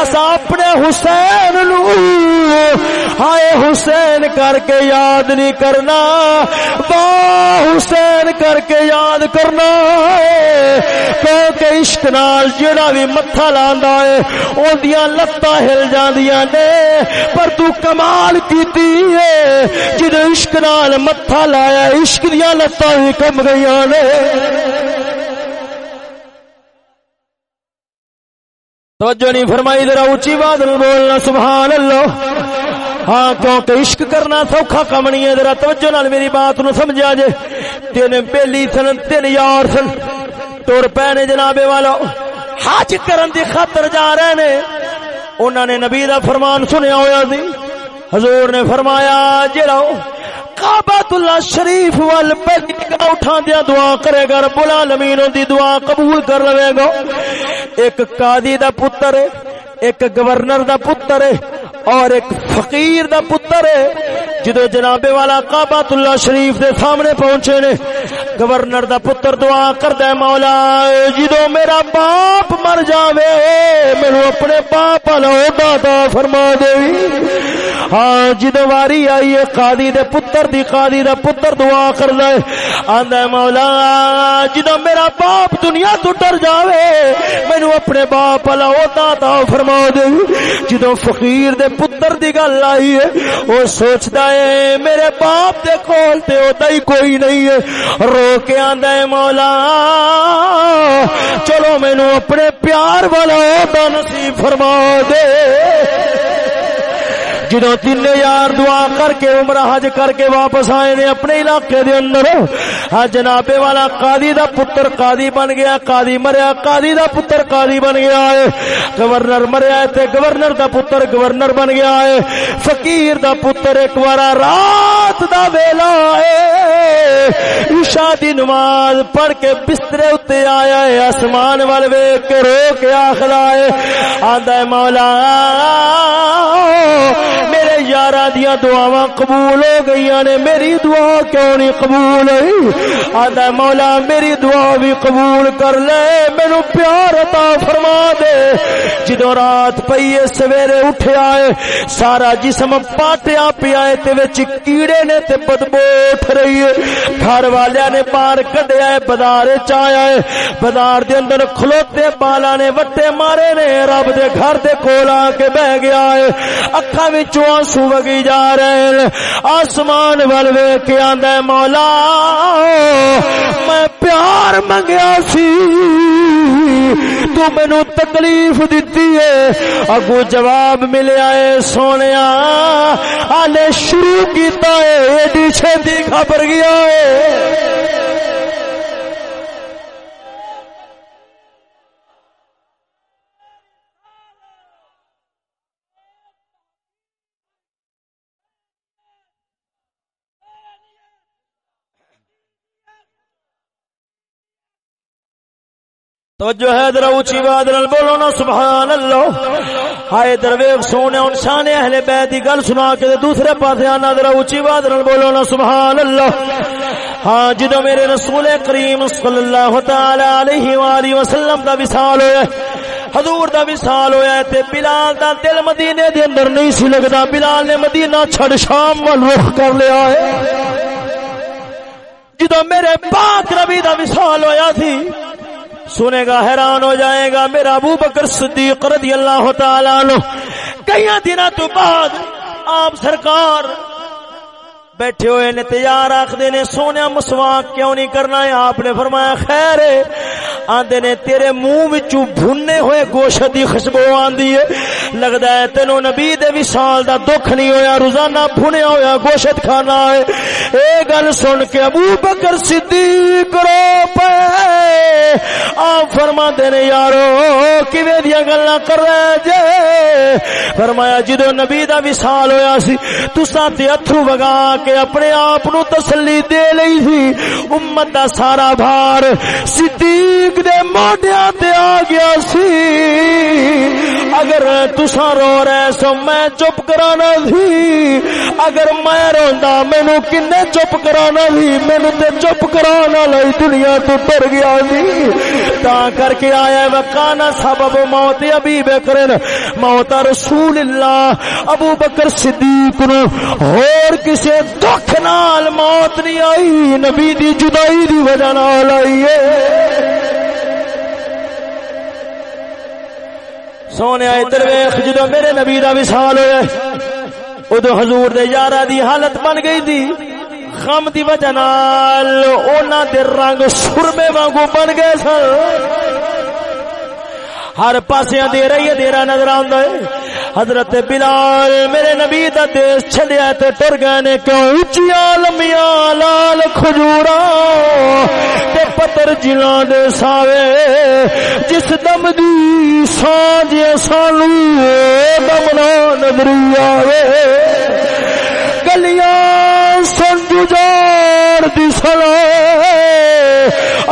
اسا اپنے حسین نو ہائے حسین کر کے یاد نہیں کرنا با حسین کر کے یاد کرنا کیونکہ عشق نال جڑا بھی متھا لاندا ہے اودیاں لتاں ہل جاندیاں نے۔ پر تو کمال کیتی ہے جدو عشق نال متھا لایا، عشق دیاں لتاں ہی کم گئیاں نے۔ توجہ نہیں فرمائی، ذرا اونچی بات بولنا، سبحان اللہ۔ ہاں کیونکہ عشق کرنا سوکھا کم نہیں ہے، ذرا توجہ نال میری بات نو سمجھا جے۔ تین بیلی سن تین یار سن۔ ٹر پے نے جناب والا۔ حج کرن دی خاطر جا رہے نے۔ انہوں نے نبی دا فرمان سنیا ہوا سی۔ حضور نے فرمایا جڑا کعبۃ اللہ شریف وال پہلی اٹھا دیا دعا کرے گا، رب العالمین دی دعا قبول کر لے گا۔ ایک قاضی دا پتر ہے، ایک گورنر دا پتر ہے اور ایک فقیر دا پتر ہے۔ جدو جناب والا کعبۃ اللہ شریف دے سامنے پہنچے نے، گورنر دا پتر دعا کردا مولا جدو میرا باپ مر جاوے، مینوں اپنے باپ والا عہدہ فرما دے۔ ہاں جدو واری آئی ہے، قاضی دے پتر دی، قاضی دا پتر دعا کردا ہے۔ آندا مولا، جدو میرا باپ دنیا تو ڈر جاوے، مینوں اپنے باپ والا عہدہ عطا فرما دے۔ جدو فقیر دے پتر دی گل آئی ہے او سوچدا ہے میرے باپ دے کول تے اودا ہی کوئی نہیں ہے۔ رو کے آندا ہے، مولا۔ چلو مینوں اپنے پیار والا عہدہ نصیب فرما دے۔ جدو تین یار دعا کر کے عمرہ حج کر کے واپس آئے نے اپنے علاقے دے اندر ہاں جناب والا قاضی دا پتر قاضی بن گیا، قاضی مریا، قاضی دا پتر قاضی بن گیا ہے۔ گورنر مریا تے گورنر دا پتر گورنر بن گیا ہے۔ فقیر دا پتر ایک بار رات دا ویلا ہے۔ عشاء دی نماز پڑھ کے بسترے اتے آیا ہے، آسمان وال ویکھ کے رو کے آخلا ہے۔ آندا ہے مولا میرے دیا دعا قبول ہو گئی نے، میری دعا کیوں نہیں قبول ہوئی؟ آدھا مولا، میری دعا بھی قبول کر لے مینو پیار عطا فرما دے۔ جدو رات پئی سویرے اٹھے آئے، سارا جسم پاٹیا پیا کیڑے نے تے بدبو اٹھ رہی ہے۔ گھر والے نے پار کڈیا ہے، بازار چیا ہے۔ بازار دے اندر کھلوتے بالا نے وٹے مارے نے، رب دے گھر دے کول آ کے بہ گیا ہے۔ اکھا وچوں آنسو وگی جا رہے ہیں۔ آسمان ول ویکھ کے آندا ہے، مولا، میں پیار منگیا سی۔ تو مینو تکلیف دیتی ہے۔ اگو جواب ملیا ہے سونے آلے شروع کیتا ہے، ایڈی چھتی خبر گیا ہے۔ توجہ ہے، ذرا اونچی بات نال بولو نا سبحان اللہ ہائے درویش، سونے ان شان اہل بیت دی گل سنا کے دوسرے پاسے آنا، ذرا اونچی بات نال بولو نا سبحان اللہ ہاں جدو میرے رسول کریم صلی اللہ تعالی علیہ والہ وسلم دا وصال ہویا حضور دا وصال ہویا تے بلال دا دل مدینے دے اندر نہیں سی لگدا، بلال نے مدینہ چھڑ شام ول رخ کر لیا ہے۔ جدو میرے پاک نبی دا وصال ہویا سی سنے گا، حیران ہو جائے گا۔ میرا ابو بکر صدیق رضی اللہ تعالیٰ عنہ کئی دنوں تو بعد آپ سرکار بیٹھے ہوئے نے تیار آخدے نے، سونے مسواک کیوں نہیں کرنا ہے؟ آپ نے فرمایا، خیر ہے۔ آندے نے، تیرے منہ وچوں بھنے ہوئے گوشت دی خوشبو آندی ہے۔ لگدا ہے تینو نبی دے وصال دا دکھ نہیں ہویا، روزانہ بھنیا ہویا گوشت کھانا ہے۔ اے گل سن کے ابو بکر صدیق رو پے۔ آپ فرما دینے یارو، کیویں دیا گلاں کر رہے جے؟ فرمایا جدو نبی دا وصال ہویا سی، تساں تے اتھرو وگا کے اپنے آپ نو تسلی دے لئی سی امت دا سارا بھار صدیق دے موڈیاں تے آ گیا سی۔ اگر تساں رو رہے سو میں چپ کرانا سی اگر میں روندا مینوں کنے چپ کرانا سی مینوں تے چپ کرانا لئی دنیا تو ٹر گیا سی تا کر کے آیا وکانا سبب موت ابھی بکرن موت رسول اللہ ابو بکر صدیق نو۔ اور کسی دکھ نال موت نہیں آئی، نبی دی جدائی دی وجہ نال آئی ہے۔ سونے ادھر ویخ جدو میرے نبی دا وصال ہوئے ادو حضور دے یارہ دی حالت بن گئی دی۔ غم دی وجہ نال اونا دے رنگ سرمے وانگو بن گئے سر ہر پاسیاں دے رہی ہے دیرا نظر آندا ہے۔ حضرت بلال میرے نبی دا دیس چھڑیا تے ٹر گئے نے کیوں اونچیاں لمیاں لال کھجورا تے پتر جلاں دے ساوے۔ جس دم دی سانج سانو دم نہ نظری آوے۔ گلیاں سنجو جار دی سلا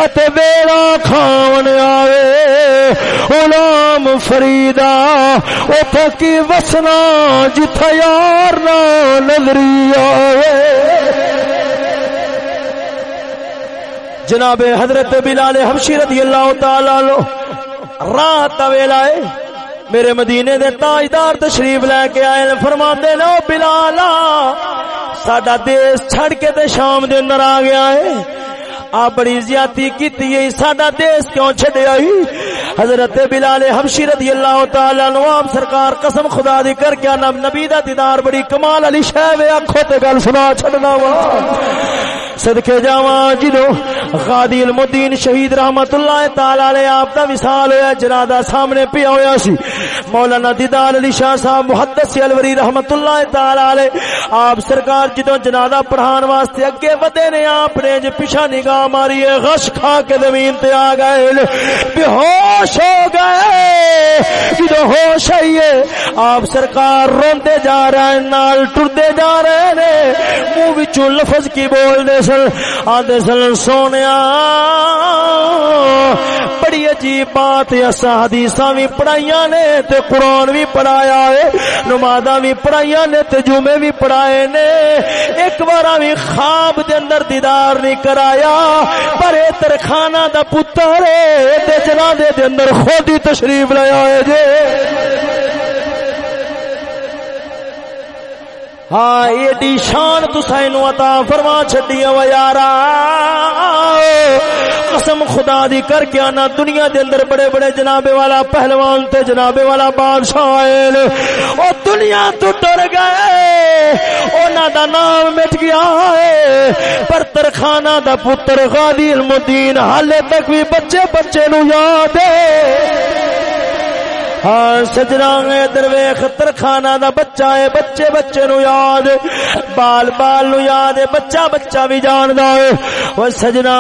اتے بیڑا کھاون آوے غلام فریدا او پکی وسنا جتھا یار نہ نظری آوے جناب حضرت بلال حبشی رضی اللہ تعالی عنہ رات ویلا ہے میرے مدینے دے تاجدار تشریف لے کے آئے نے فرماندے نے او بلالا ساڈا دیس چھڑ کے تے شام دے اندر آ گیا ہے آ بڑی زیادتی کیتی ہے ساڈا دیس کیوں چھڈیا ہی حضرت بلال حبشی رضی اللہ تعالی عنہ آپ سرکار قسم خدا دی کر کے نام نبی دا دیدار بڑی کمال علی شے وے اکھو تے گل سنا چھڈنا وا صدقے جاواں جدو غادی المدین شہید رحمت اللہ تعالی علیہ آپ دا وصال ہویا جنازہ سامنے پیا ہویا سی۔ مولانا دیدار علی شاہ صاحب، محدث الوری رحمت اللہ تعالی علیہ، آپ سرکار جدو جنازہ پڑھان واسطے اگے ودے نے آپ نے جو پیچھے نگاہ ماری ہے، غش کھا کے زمین تے آ گئے۔ بے ہوش ہو گئے۔ جدو ہوش آئیے آپ سرکار روندے جا رہے ہیں، نال ٹردے جا رہے نے منہ وچوں لفظ کی بول دے سن، آدھے سن سونیا۔ بڑی عجیب بات اسا حدیثاں بھی پڑھائیاں نے تے قرآن بھی پڑھایا ہے، نمازاں بھی پڑھائیاں نے تے جمعے بھی پڑھائے نے۔ ایک بار بھی خواب دے اندر دیدار نہیں کرایا، پر اے ترخانہ دا پتر اے تے جنازے دے اندر خود ہی تشریف لے آئے جے۔ ہاں ایڈی شان تسائن عطا فرما چھڈی او یارا۔ قسم خدا دی کر کے آنا، دنیا دے اندر بڑے بڑے جنابے والا پہلوان تے جنابے والا بادشاہ آئے۔ او دنیا تو ٹر گئے، اونا دا نام مٹ گیا ہے۔ پر ترخانہ دا پتر غادی المدین حالے تک بھی بچے بچے نو یاد ہے۔ ہاں سجنا درویخ ترخانہ دا بچہ ہے، بچے بچے نو یاد بال بال نو یاد ہے، بچہ بچہ بھی جان ہے۔ وہ سجنا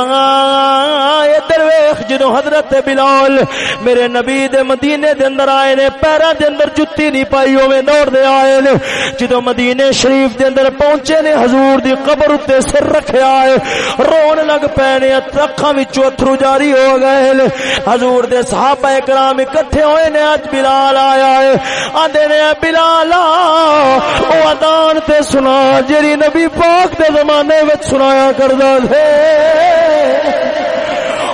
درویخ جنو حضرت بلال۔ میرے نبی دے مدینے دے اندر آئے نے پیرا دے اندر جتی نہیں پائی ہوئے دوڑ دے آئے نے۔ جدو مدینے شریف دے اندر پہنچے نے، حضور دی قبر اتے سر رکھے آئے رون لگ پینے اکھاں وچوں اتھرو جاری ہو گئے حضور دے صحابہ کرام اکٹھے ہوئے نے اج بلال آیا ہے۔ آدھے نے بلال او تے سنا جی نبی پاک دے زمانے وچ سنایا کردا تھے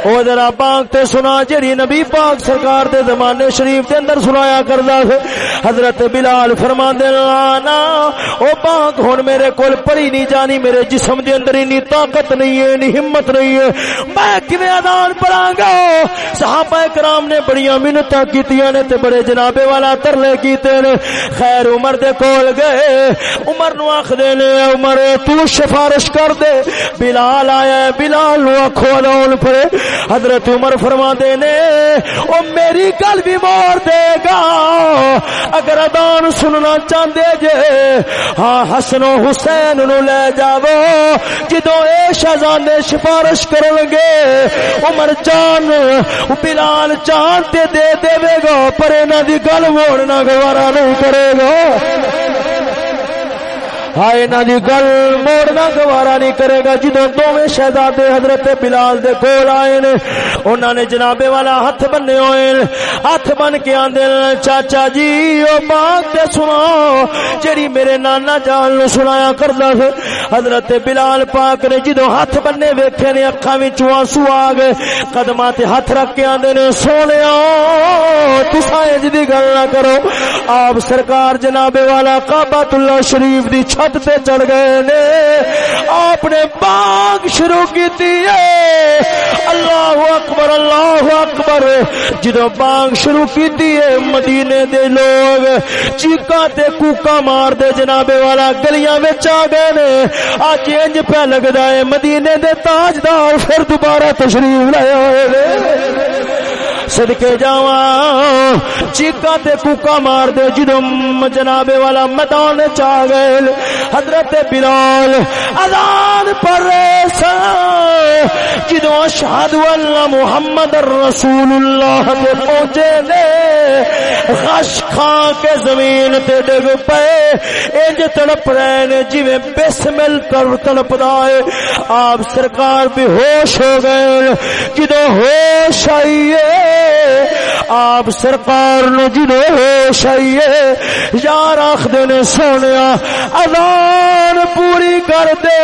او ذرا پاک تے سنا جڑی نبی پاک سرکار دے زمانے شریف دے اندر سنایا کردا ہے، حضرت بلال فرماندے نا، او پاک ہن میرے کول پڑی نہیں جانی، میرے جسم دے اندر اتنی طاقت نہیں ہے، اتنی ہمت نہیں ہے۔ میں کیویں اذان پڑھاں گا؟ صحابہ کرام نے بڑیاں منتاں کیتیاں نے تے بڑے جنابے والا ترلے کیتے نے۔ خیر عمر دے کول گئے، عمر نو آکھدے نے عمر، تو سفارش کر دے۔ بلال آیا، بلال نو آکھو اذان پڑھے حضرت عمر فرما دے نے، او میری گل بھی موڑ دے گا۔ اگر ادان سننا چاہتے جے ہاں حسن و حسین نو لے جاو جدو اے شہزادے سفارش کرن گے، عمر جان، بلال چاند تے دے دے گا، پر انہاں دی گل موڑنا گوارا نہیں کرے گا۔ ہائے نہ دی جی، گل موڑنا، گوارا نہیں کرے گا۔ جدو دونوں شہزادے حضرت بلال دے کول آئے نے انہوں نے جنابے والا ہاتھ بننے ہوئے ہاتھ بن کے آندے چاچا جی او باغ تے سنا جڑی میرے نانا جان نو سنایا کردا سی، حضرت بلال پاک نے جدو ہاتھ بننے ویکھے نے، اکھاں وچ آنسو آ گئے۔ قدماں تے ہاتھ رکھ کے آندے نے سونیا تساں اج دی گل نہ کرو۔ آپ سرکار جنابے والا کعبۃ اللہ شریف دی چھت تے چڑھ گئے نے۔ آپ نے باغ شروع کی اللہ اکبر اللہ اکبر۔ جدو باغ شروع کی مدینے دے لوگ چیکا تے کوکا مار دے جناب والا گلیاں آ گئے نے۔ آج انج پہ لگتا ہے مدینے دے تاجدار پھر دوبارہ تشریف لائے ہوئے صدقے جاواں۔ چیکا تے کوکا مار دے جدو جناب والا میدان چا گئے۔ حضرت بلال اذان پر سا جدو اشہد اللہ محمد رسول اللہ تے پہنچے دے غش کھا کے زمین تے ڈگ پے انج تڑپ رہے نے، جویں بسمل کر تڑپ دائے آپ سرکار بھی ہوش ہو گئے۔ جدو ہوش آئیے آپ سرکار نو جنو ہوش آئیے یار آخد نے سونے ادان پوری کر دے۔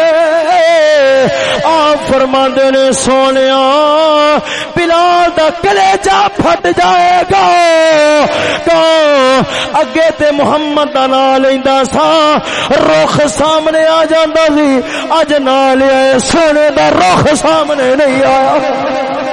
آپ فرما نے سونے بلال دا کلیجا پھٹ جائے گا۔ اگے تے محمد دا نا لیندا سا، رخ سامنے آ جاندا سی۔ اج نا لیا سونے دا رخ سامنے نہیں آیا۔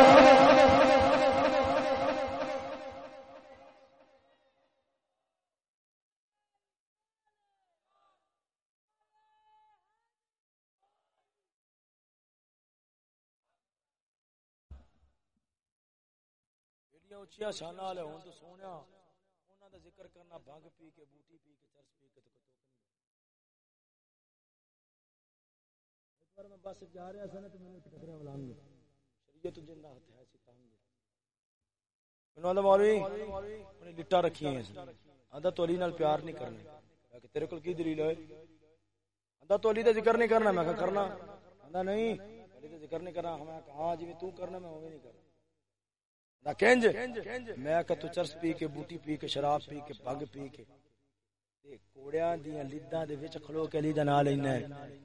اچیا شانا والے ہون تو سونے انہوں دا ذکر کرنا بھنگ پی کے بوٹی پی کے چرس پی کے تو کتو ایک بار میں بس جا رہا سا نا تو میں ٹکرے ملان گے شریعت جن دا ہتھ ہے سی تانگ میں نے مولوی انہیں لٹا رکھی ہیں آدھا تو علی نال پیار نہیں کرنا کہ تیرے کل کی دلیل ہے؟ آدھا تو علی دا ذکر نہیں کرنا میں کہا کرنا۔ آدھا نہیں علی دا ذکر نہیں کرنا ہمیں کہا جی تو کرنا میں ہوئے نہیں کرنا۔ کنج میں کہ تو چرس پی کے، بوٹی پی کے، شراب پی کے، پگ پی کے۔ کوڑیاں دیاں لیداں دے وچ کھلو کے علی دا نام لینا ہے۔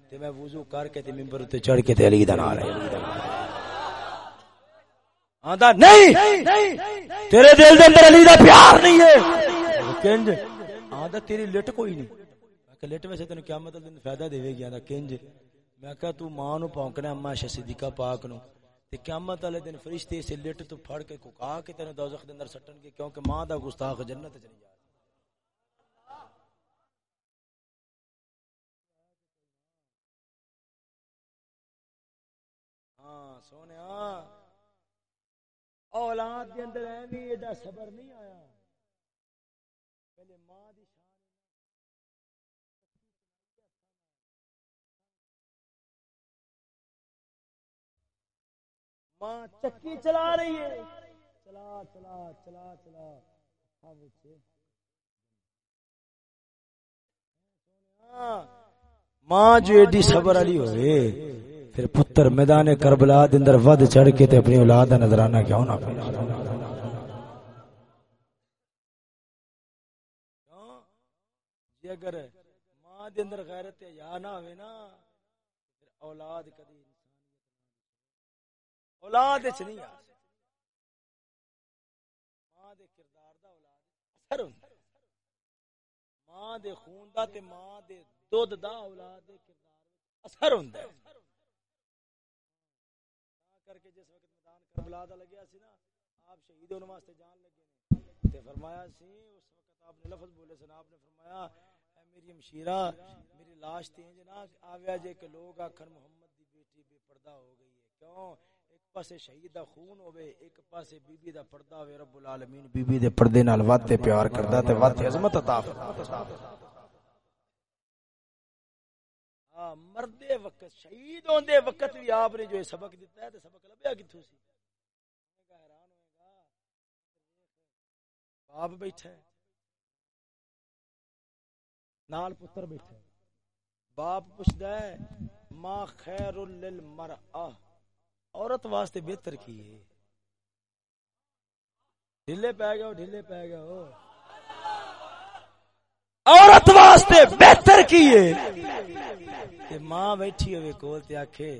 تے میں وضو کر کے تے منبر تے چڑھ کے تے علی دا نام لینا آندا، نہیں! تیرے دل دے اندر علی دا پیار نہیں ہے۔ کنج آندا، تیری لٹ کوئی نہیں۔ میں کہ لٹ ویسے تینوں قیامت دے دن فائدہ دے گی۔ آندا کنج میں کہ تو ماں نو پونکنا اما صدیقہ پاک نو تے قیامت والے دن فرشتے سے لٹ تو پھڑ کے کوکا کے تینو دوزخ دے اندر سٹن گے، کیونکہ ماں دا گستاخ جنت چ نہیں جا ہاں سونیا اولاد دے اندر ایویں ایڈا صبر نہیں آیا۔ پہلے ماں دی شان ماں چکی چلا رہی ہے۔ چلا چلا چلا چلا۔ ہاں، ہاں، ماں جو ایڈی صبر علی ہوئے، پھر پتر میدان کربلا دندر ود چڑھ کے تے اپنی اولاد دا نظرانہ کیوں نہ پڑے جی اگر ماں دے اندر غیرت یا نہ ہوئے نا، پھر اولاد کدی اولاد وچ نہیں آ ماں دے کردار دا اولاد اثر ہوندا ماں دے خون دا تے ماں دے دودھ دا اولاد دے کردار اثر ہوندا ہے۔ کر کے جس وقت میدان کربلا دا لگیا سی نا، آپ شہید ہونے واسطے جان لگے نے۔ تے فرمایا سی، اس وقت آپ نے لفظ بولے سن، آپ نے فرمایا، اے میری ہمشیرہ میری لاش تے انج جنا آویا جے کہ لوگ آکھن محمد دی بیٹی بے پردہ ہو گئی ہے۔ کیوں؟ پاسے شہید دا خون ہوے ایک پاسے بی بی دا پردہ ہوے رب العالمین بی بی دے پردے نال وتے پیار کردا تے وتے عظمت عطا فرماتا ہاں مردے وقت، شہید ہوندے وقت بھی آپ نے جو سبق دیتا ہے، تے سبق لبیا کتھوں سی؟ حیران ہوئے گا باپ بیٹھا ہے۔ نال پتر بیٹھا ہے۔ باپ پوچھدا ہے ما خیر للمرأہ عورت واسطے بہتر کی ہے؟ ڈھلے پہ گیا ڈھلے پہ گیا عورت واسطے بہتر کی ہے؟ ماں بیٹھی ہوئے کول تے آکھے،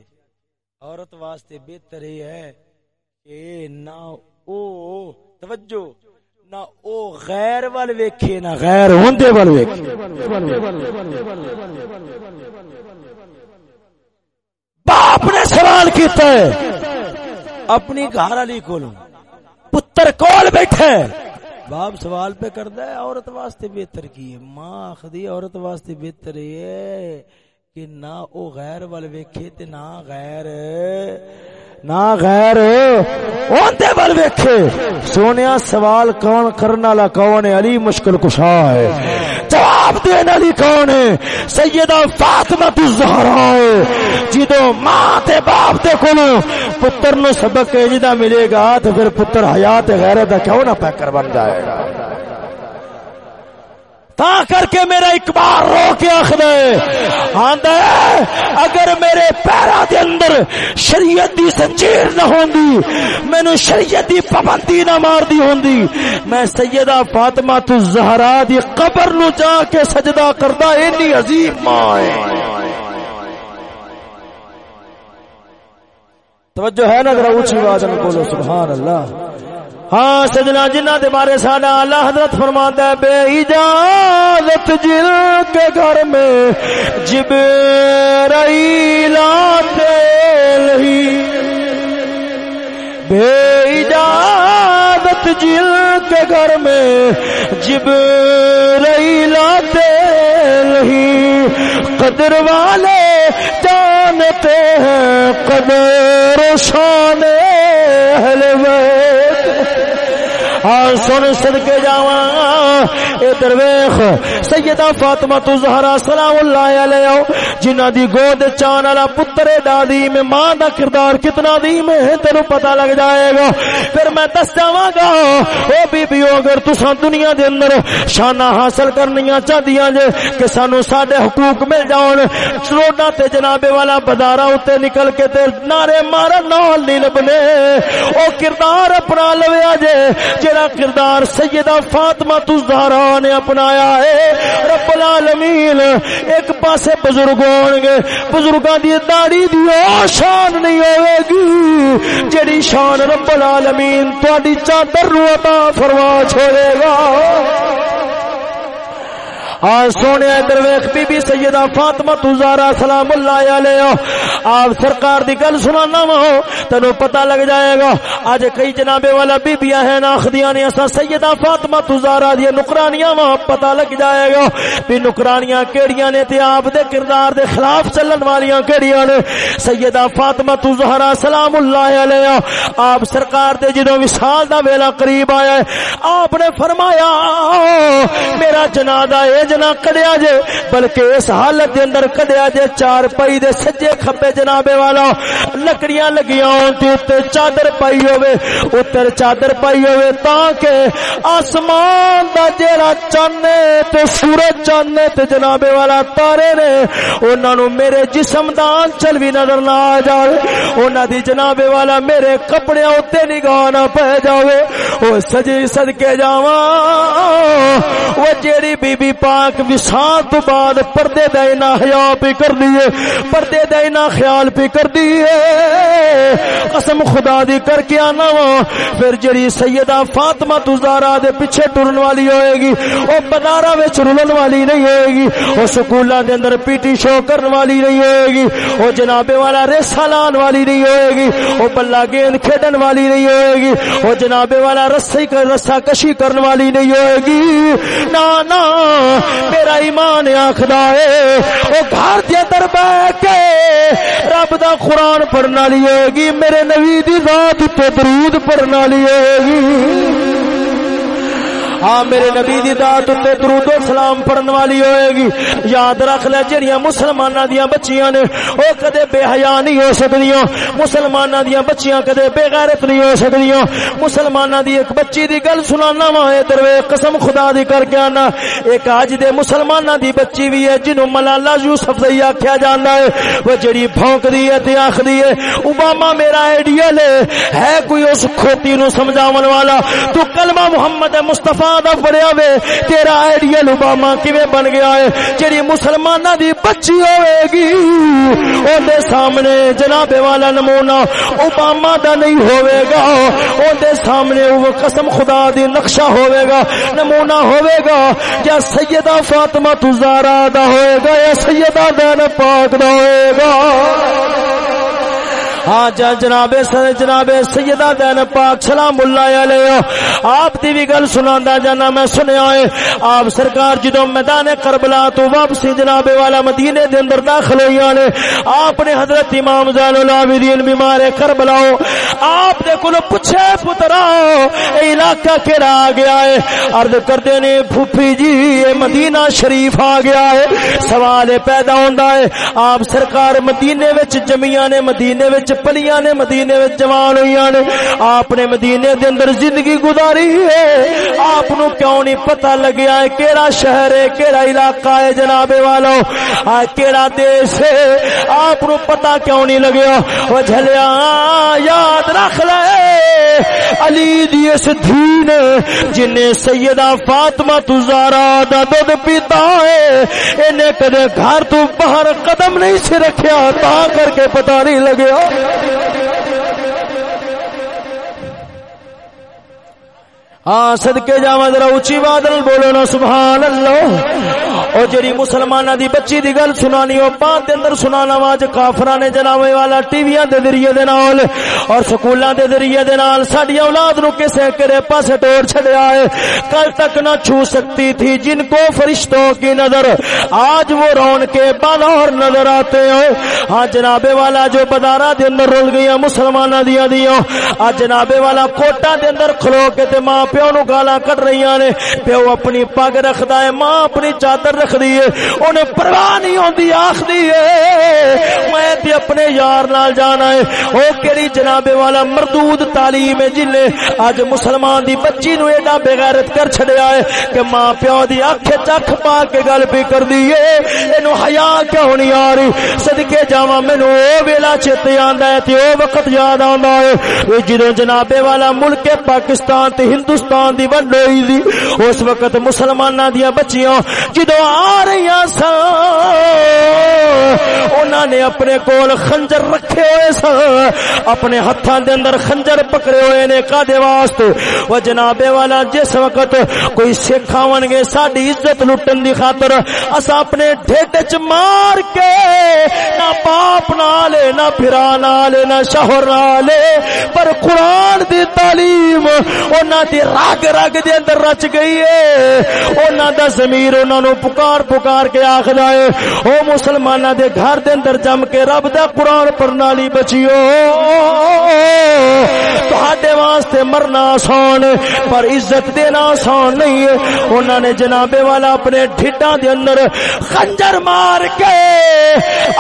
عورت واسطے بہتر یہ ہے کہ نہ او توجہ، نہ او غیر وال ویکھے، نہ غیر ہوندے وال ویکھے۔ باپ نے سوال کیتا ہے اپنی گھر والی کو پتر کول بیٹھے۔ باپ سوال پہ کردا ہے عورت واسطے بہتر کی ہے؟ ماں آخدی عورت واسطے بہتر ہے کہ نہ او غیر وال ویکھے تے نہ غیر نہ غیر اونتے بل ویکھے۔ سونیا سوال کون کرنا لا کون ہے؟ علی مشکل کشا ہے۔ جواب دینے والی کون ہے؟ سیدہ فاطمہ الزہرا ہے۔ جدو ماں تے باپ تے کولو پتر نو سبق جدا ملے گا تے پھر پتر حیات غیرت دا کیوں نہ پیکر بن جائے؟ گا تا کر کے میرا اقبال رو کے آخر اگر میرے پیرا دے اندر شریعت دی سنجیر نہ ہوندی مینو شریعت دی پابندی نہ مار دی ہوندی، میں سیدہ فاطمہ تو زہرا دی قبر نو جا کے سجدہ کردا، اینی عظیم ماں ہے۔ توجہ ہے نا ذرا اونچی آواز میں بولو، سبحان اللہ۔ ہاں سجنا جنہ دے بارے ساڈا اللہ حضرت فرماتا ہے، بے اجازت جل کے گھر میں جب آتے نہیں۔ بے اجازت جل کے گھر میں جب آتے نہیں۔ قدر والے جانتے ہیں، قدر شان اہل بیت۔ ہاں سن صدقے جاواں۔ اے درویش، سیدہ فاطمہ تو زہرا سلام اللہ علیہ۔ جنہ دی گود چان والا پتر دادی میں ماں دا کردار کتنا دیم ہے تینو پتہ لگ جائے گا۔ پھر میں دس جاواں گا، او بی بی اگر تساں دنیا دے اندر شانہ حاصل کرنیاں چاہدیاں جے، کہ سانو ساڈے حقوق مل جاون۔ روڈاں تے جناب والا بازاراں اوتے نکل کے تے نعرے مارن نال نہیں لبنے۔ او کردار اپنا لویا جے جے جڑا کردار سیدہ فاطمہ تزہرا نے اپنایا ہے۔ رب العالمین، ایک پاسے بزرگ ہون گے۔ بزرگاں دی داڑھی دی او شان نہیں ہوے گی۔ جڑی شان رب العالمین تہاڈی چادر رو عطا فرما چھوڑے گا۔ آج سونے ادھر ویخ بی بی سیدہ فاطمہ تزارا سلام اللہ علیہ۔ آپ سرکار دی گل سنانا وا، تینو پتہ لگ جائے گا۔ اج کئی جنابے والا بیبیاں ہیں ناخدیاں نے اسا سیدہ فاطمہ تزارا دی نکرانیاں وا، پتہ لگ جائے گا۔ بھی نکرانیاں کیڑیاں نے تے آپ دے کردار دے خلاف چلن والیاں کیڑیاں نے۔ سیدہ فاطمہ تزہرا سلام اللہ علیہ۔ آپ سرکار دے جدوں وصال دا ویلا قریب آیا ہے، آپ نے فرمایا، میرا جنازہ اے نہ کڈیا جے، بلکہ اس حالت دے اندر کڈیا جے چار پائی دے سجے کھبے جنابے والا۔ لکڑیاں لگیاں ہون تے اوتے چادر پائی ہوے اوتر چادر پائی ہوے تاکہ آسمان دا جیڑا چانے تے سورج چانے تے جنابے والا تارے نے انہاں نو میرے جسم دا چل وی نظر نہ آ جاوے۔ انہاں دی جنابے والا میرے کپڑے اوتے نگاہ نہ پے جاوے۔ او سجی صدکے جاواں، وہ جیڑی بی بی پاک پاک وسال تو بعد پردے دینا حیا پہ کر دیے پردے دینا خیال پہ کر دیے قسم خدا دی کر کے آنا وا پھر جڑی سیدہ فاطمہ تزارا دے پیچھے ٹرن والی ہوئے گی او بازارا وچ رلن والی نہیں ہوئے گی او سکولاں دے اندر پی ٹی شو کرن والی نہیں ہوئے گی او جناب والا ریسا لان والی نہیں ہوئے گی او بلا گیند کھیڈن والی نہیں ہوئے گی او جناب والا رسی کر رسا کشی کرن والی نہیں ہوئے گی۔ نا نا میرا ایمان آخدا ہے۔ وہ گھر کے اندر بہ کے رب دا قرآن پڑھنا لی ہوئے گی میرے نبی دی ذات تے درود پڑھنا والی ہوے گی ہاں میرے نبی دی ذات تے درود و سلام پڑھن والی ہوئے گی۔ یاد رکھ لے جڑیاں مسلماناں دیاں بچیاں نے او کدے بے حیا نہیں ہو سکدیاں۔ مسلماناں دیاں بچیاں کدے بے غیرت نہیں ہو سکدیاں۔ مسلماناں دی ایک بچی دی گل سنانا وا اے دروے قسم خدا دی کر کے انا ایک اج دے مسلماناں دی بچی وی ہے جنوں ملالا یوسف زئی آکھیا جاندا ہے وہ جڑی بھونک دی ہے تے آکھدی ہے اوباما میرا ایڈیل ہے ہے کوئی اس کھوتی نو سمجھاون والا؟ تو کلمہ محمد مصطفی ماں دا پڑیا وے تیرا آئیڈیل اوباما کیویں بن گیا ہے؟ جڑی مسلماناں دی بچی ہوے گی اون دے سامنے جناب والا نمونہ اوباما دا نہیں ہوے گا۔ اون دے سامنے وہ قسم خدا دی نقشہ ہوے گا، نمونہ ہوے گا۔ یا سیدہ فاطمہ تزارا دا ہوے گا، یا سیدہ زینب پاک دا ہوے گا۔ ہاں جا جناب سر، جناب سیدہ دین پاک سلام اللہ علیہ۔ آپ دی بھی گل سناندا جانا میں سنیا ہے۔ آپ سرکار جدوں میدان کربلا تو واپسی جناب والا مدینے دے اندر داخل ہوئی نے، آپ نے حضرت امام زین العابدین بیمار کربلا آپ دے کولو پوچھے، پترا، اے علاقہ کیڑا آ گیا ہے؟ عرض کردے نے، پھوپھی جی اے مدینہ شریف آ گیا ہے۔ سوال پیدا ہوندا ہے، آپ سرکار مدینے وچ جمیاں نے مدینے وچ پلیاں نے مدینے میں جوان ہوئی نے، آپ نے مدینے دے اندر زندگی گزاری ہے۔ آپ نو کیوں نہیں پتہ لگیا ہے کیڑا شہر ہے، کیڑا علاقہ ہے جناب والو کیڑا دیش ہے۔ آپ نو پتہ کیوں نہیں لگیا؟ وہ جھلیا، یاد رکھ لے۔ علی دی اس دین جن سیدہ فاطمہ تو زارا دا دودھ پیتا ہے۔ انہیں کدے گھر تو باہر قدم نہیں سے رکھیا، تا کر کے پتہ نہیں لگیا۔ ہاں صدقے جاواں ذرا اونچی بادل بولو نا سبحان اللہ۔ او جڑی مسلماناں دی بچی دی گل سنانی، او بعد دے اندر سنانا وا ج کافراں نے جناوے والا ٹی ویاں دے ذریعے دے نال اور سکولاں دے ذریعے دے نال ساڈی اولاد نو کسے کرے پاسے ٹور چھڈیا ہے۔ کل تک نہ چھو سکتی تھی جن کو فرشتوں کی نظر، آج وہ رون کے بازار نظر آتے ہیں ہاں جناب والا جو بازاراں دے اندر رول گئی مسلماناں دیاں دیاں۔ آ جناب والا کوٹا دے اندر کھلو کے تے ماں پیو نو گالا کٹ رہی نے۔ پیو اپنی پگ رکھدا ہے، ماں اپنی چادر رکھدی ہے اونے پرواہ نہیں ہوندی آکھدی ہے، میں تے اپنے یار نال جانا ہے۔ او کیڑی جناب والا مردود تعلیم ہے جن نے اج مسلمان دی بچی نو ایڈا بے غیرت کر چھڈیا ہے کہ ماں پیو دی اکھ چکھ پا کے گل پی کر دی ہے۔ اینو حیا کیوں نہیں آ رہی؟ صدکے جاواں مینوں او ویلا چیتے آندا ہے تے او وقت یاد آندا ہے۔ جدوں جناب والا ملک پاکستان تے ہندوستان دی ونڈ ہوئی دی، اس وقت مسلمانہ دیا بچیاں جدو آ رہی سا انہوں نے اپنے کول خنجر رکھے ہوئے سا اپنے ہتھاں دے اندر خنجر پکڑے ہوئے نے کا واسطے۔ وہ جنابے والا جس وقت کوئی سکھا ون گے، ساڈی عزت لٹن دی خاطر اسا اپنے ڈھڈ چ مار کے نہ باپ نالے نہ پھرا نالے نہ شوہر نالے پر قرآن دی تعلیم انہاں دی رگ رگ دے اندر رچ گئی ہے۔ انہاں دا ضمیر انہاں نو پکار پکار کے آکھدا ہے او مسلماناں دے گھر دے اندر جم کے رب دا قرآن پڑھنالی بچیو۔ تہاڈے واسطے مرنا آسان پر عزت دینا آسان نہیں ہے۔ انہاں نے جناب والا اپنے ڈھڈاں دے اندر خنجر مار کے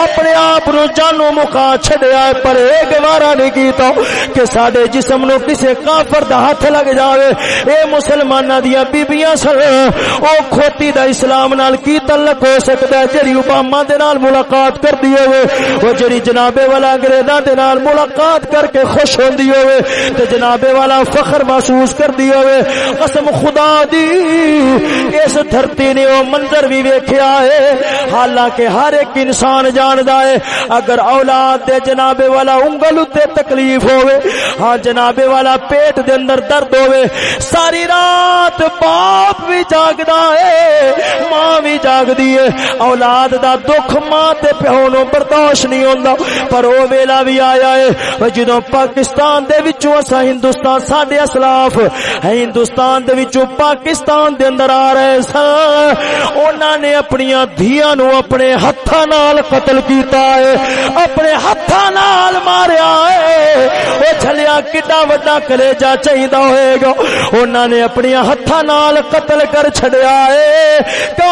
اپنے آپ نو جانو مکا چھڈیا ہے، پر ایک گوارا نہیں کیتا کہ ساڈے جسم نو کسے کافر دا ہاتھ لگ جاوے۔ اے مسلمانہ دیا بی بیاں سر او کھوتی دا اسلام نال کی تعلق ہو سکتا ہے؟ جڑی اوباما دے نال ملاقات کر دی ہوئے او جڑی جناب والا انگریزاں دے نال ملاقات کر کے خوش ہوندی ہوئے، تے جناب والا فخر محسوس کر دی ہوئے۔ قسم خدا دی، اس دھرتی نے او منظر بھی ویکھیا ہے۔ حالانکہ ہر ایک انسان جاندا ہے، اگر اولاد دے جناب والا انگل تے تکلیف ہوئے ہاں جناب والا پیٹ دے اندر درد ہوئے، ساری رات باپ بھی جاگدا ہے۔ ماں بھی جاگدی ہے۔ اولاد دا دکھ ماں تے پیو نو برداشت نہیں ہوندا۔ پر او ویلا بھی آیا ہے۔ جدوں پاکستان دے وچوں اسا ہندوستان ساڈے اسلاف ہندوستان دے وچوں پاکستان دے اندر آ رہے سن انہاں نے اپنی دھیاں نو اپنے ہتھاں نال قتل کیتا ہے۔ اپنے ہتھاں نال ماریا ہے۔ او چھلیا کڈا وڈا کلیجا چاہیدا ہوئے گا۔ انہاں نے اپنی ہتھاں نال قتل کر چھڈیا ہے۔ تو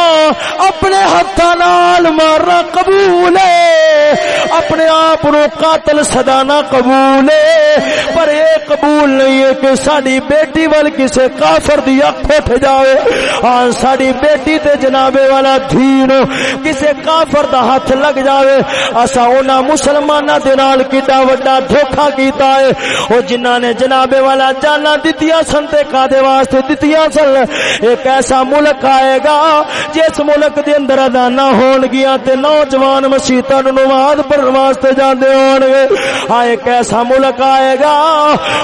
اپنے ہتھاں نال مارنا قبول ہے۔ اپنے آپ نو قاتل سدانا قبول ہے۔ پر یہ قبول نہیں ہے کہ ساری بیٹی وال کسے کافر دی اکھ اٹھ جاوے۔ ہاں ساری بیٹی تے جنابے والا دین کسے کافر دا ہاتھ لگ جاوے۔ اسا انہاں مسلماناں دے نال کیڈا وڈا دھوکا کیتا ہے۔ او جنہاں نے جنابے والا جانا دتیاں سن تے کادے واسطے دتیاں سن، ایک ایسا ملک آئے گا جے جس ملک دے اندر ادانا ہون گیا تے نوجوان مسیتاں نو نماز پڑھن واسطے جاندے ہون گے ہاں ایک ایسا ملک آئے گا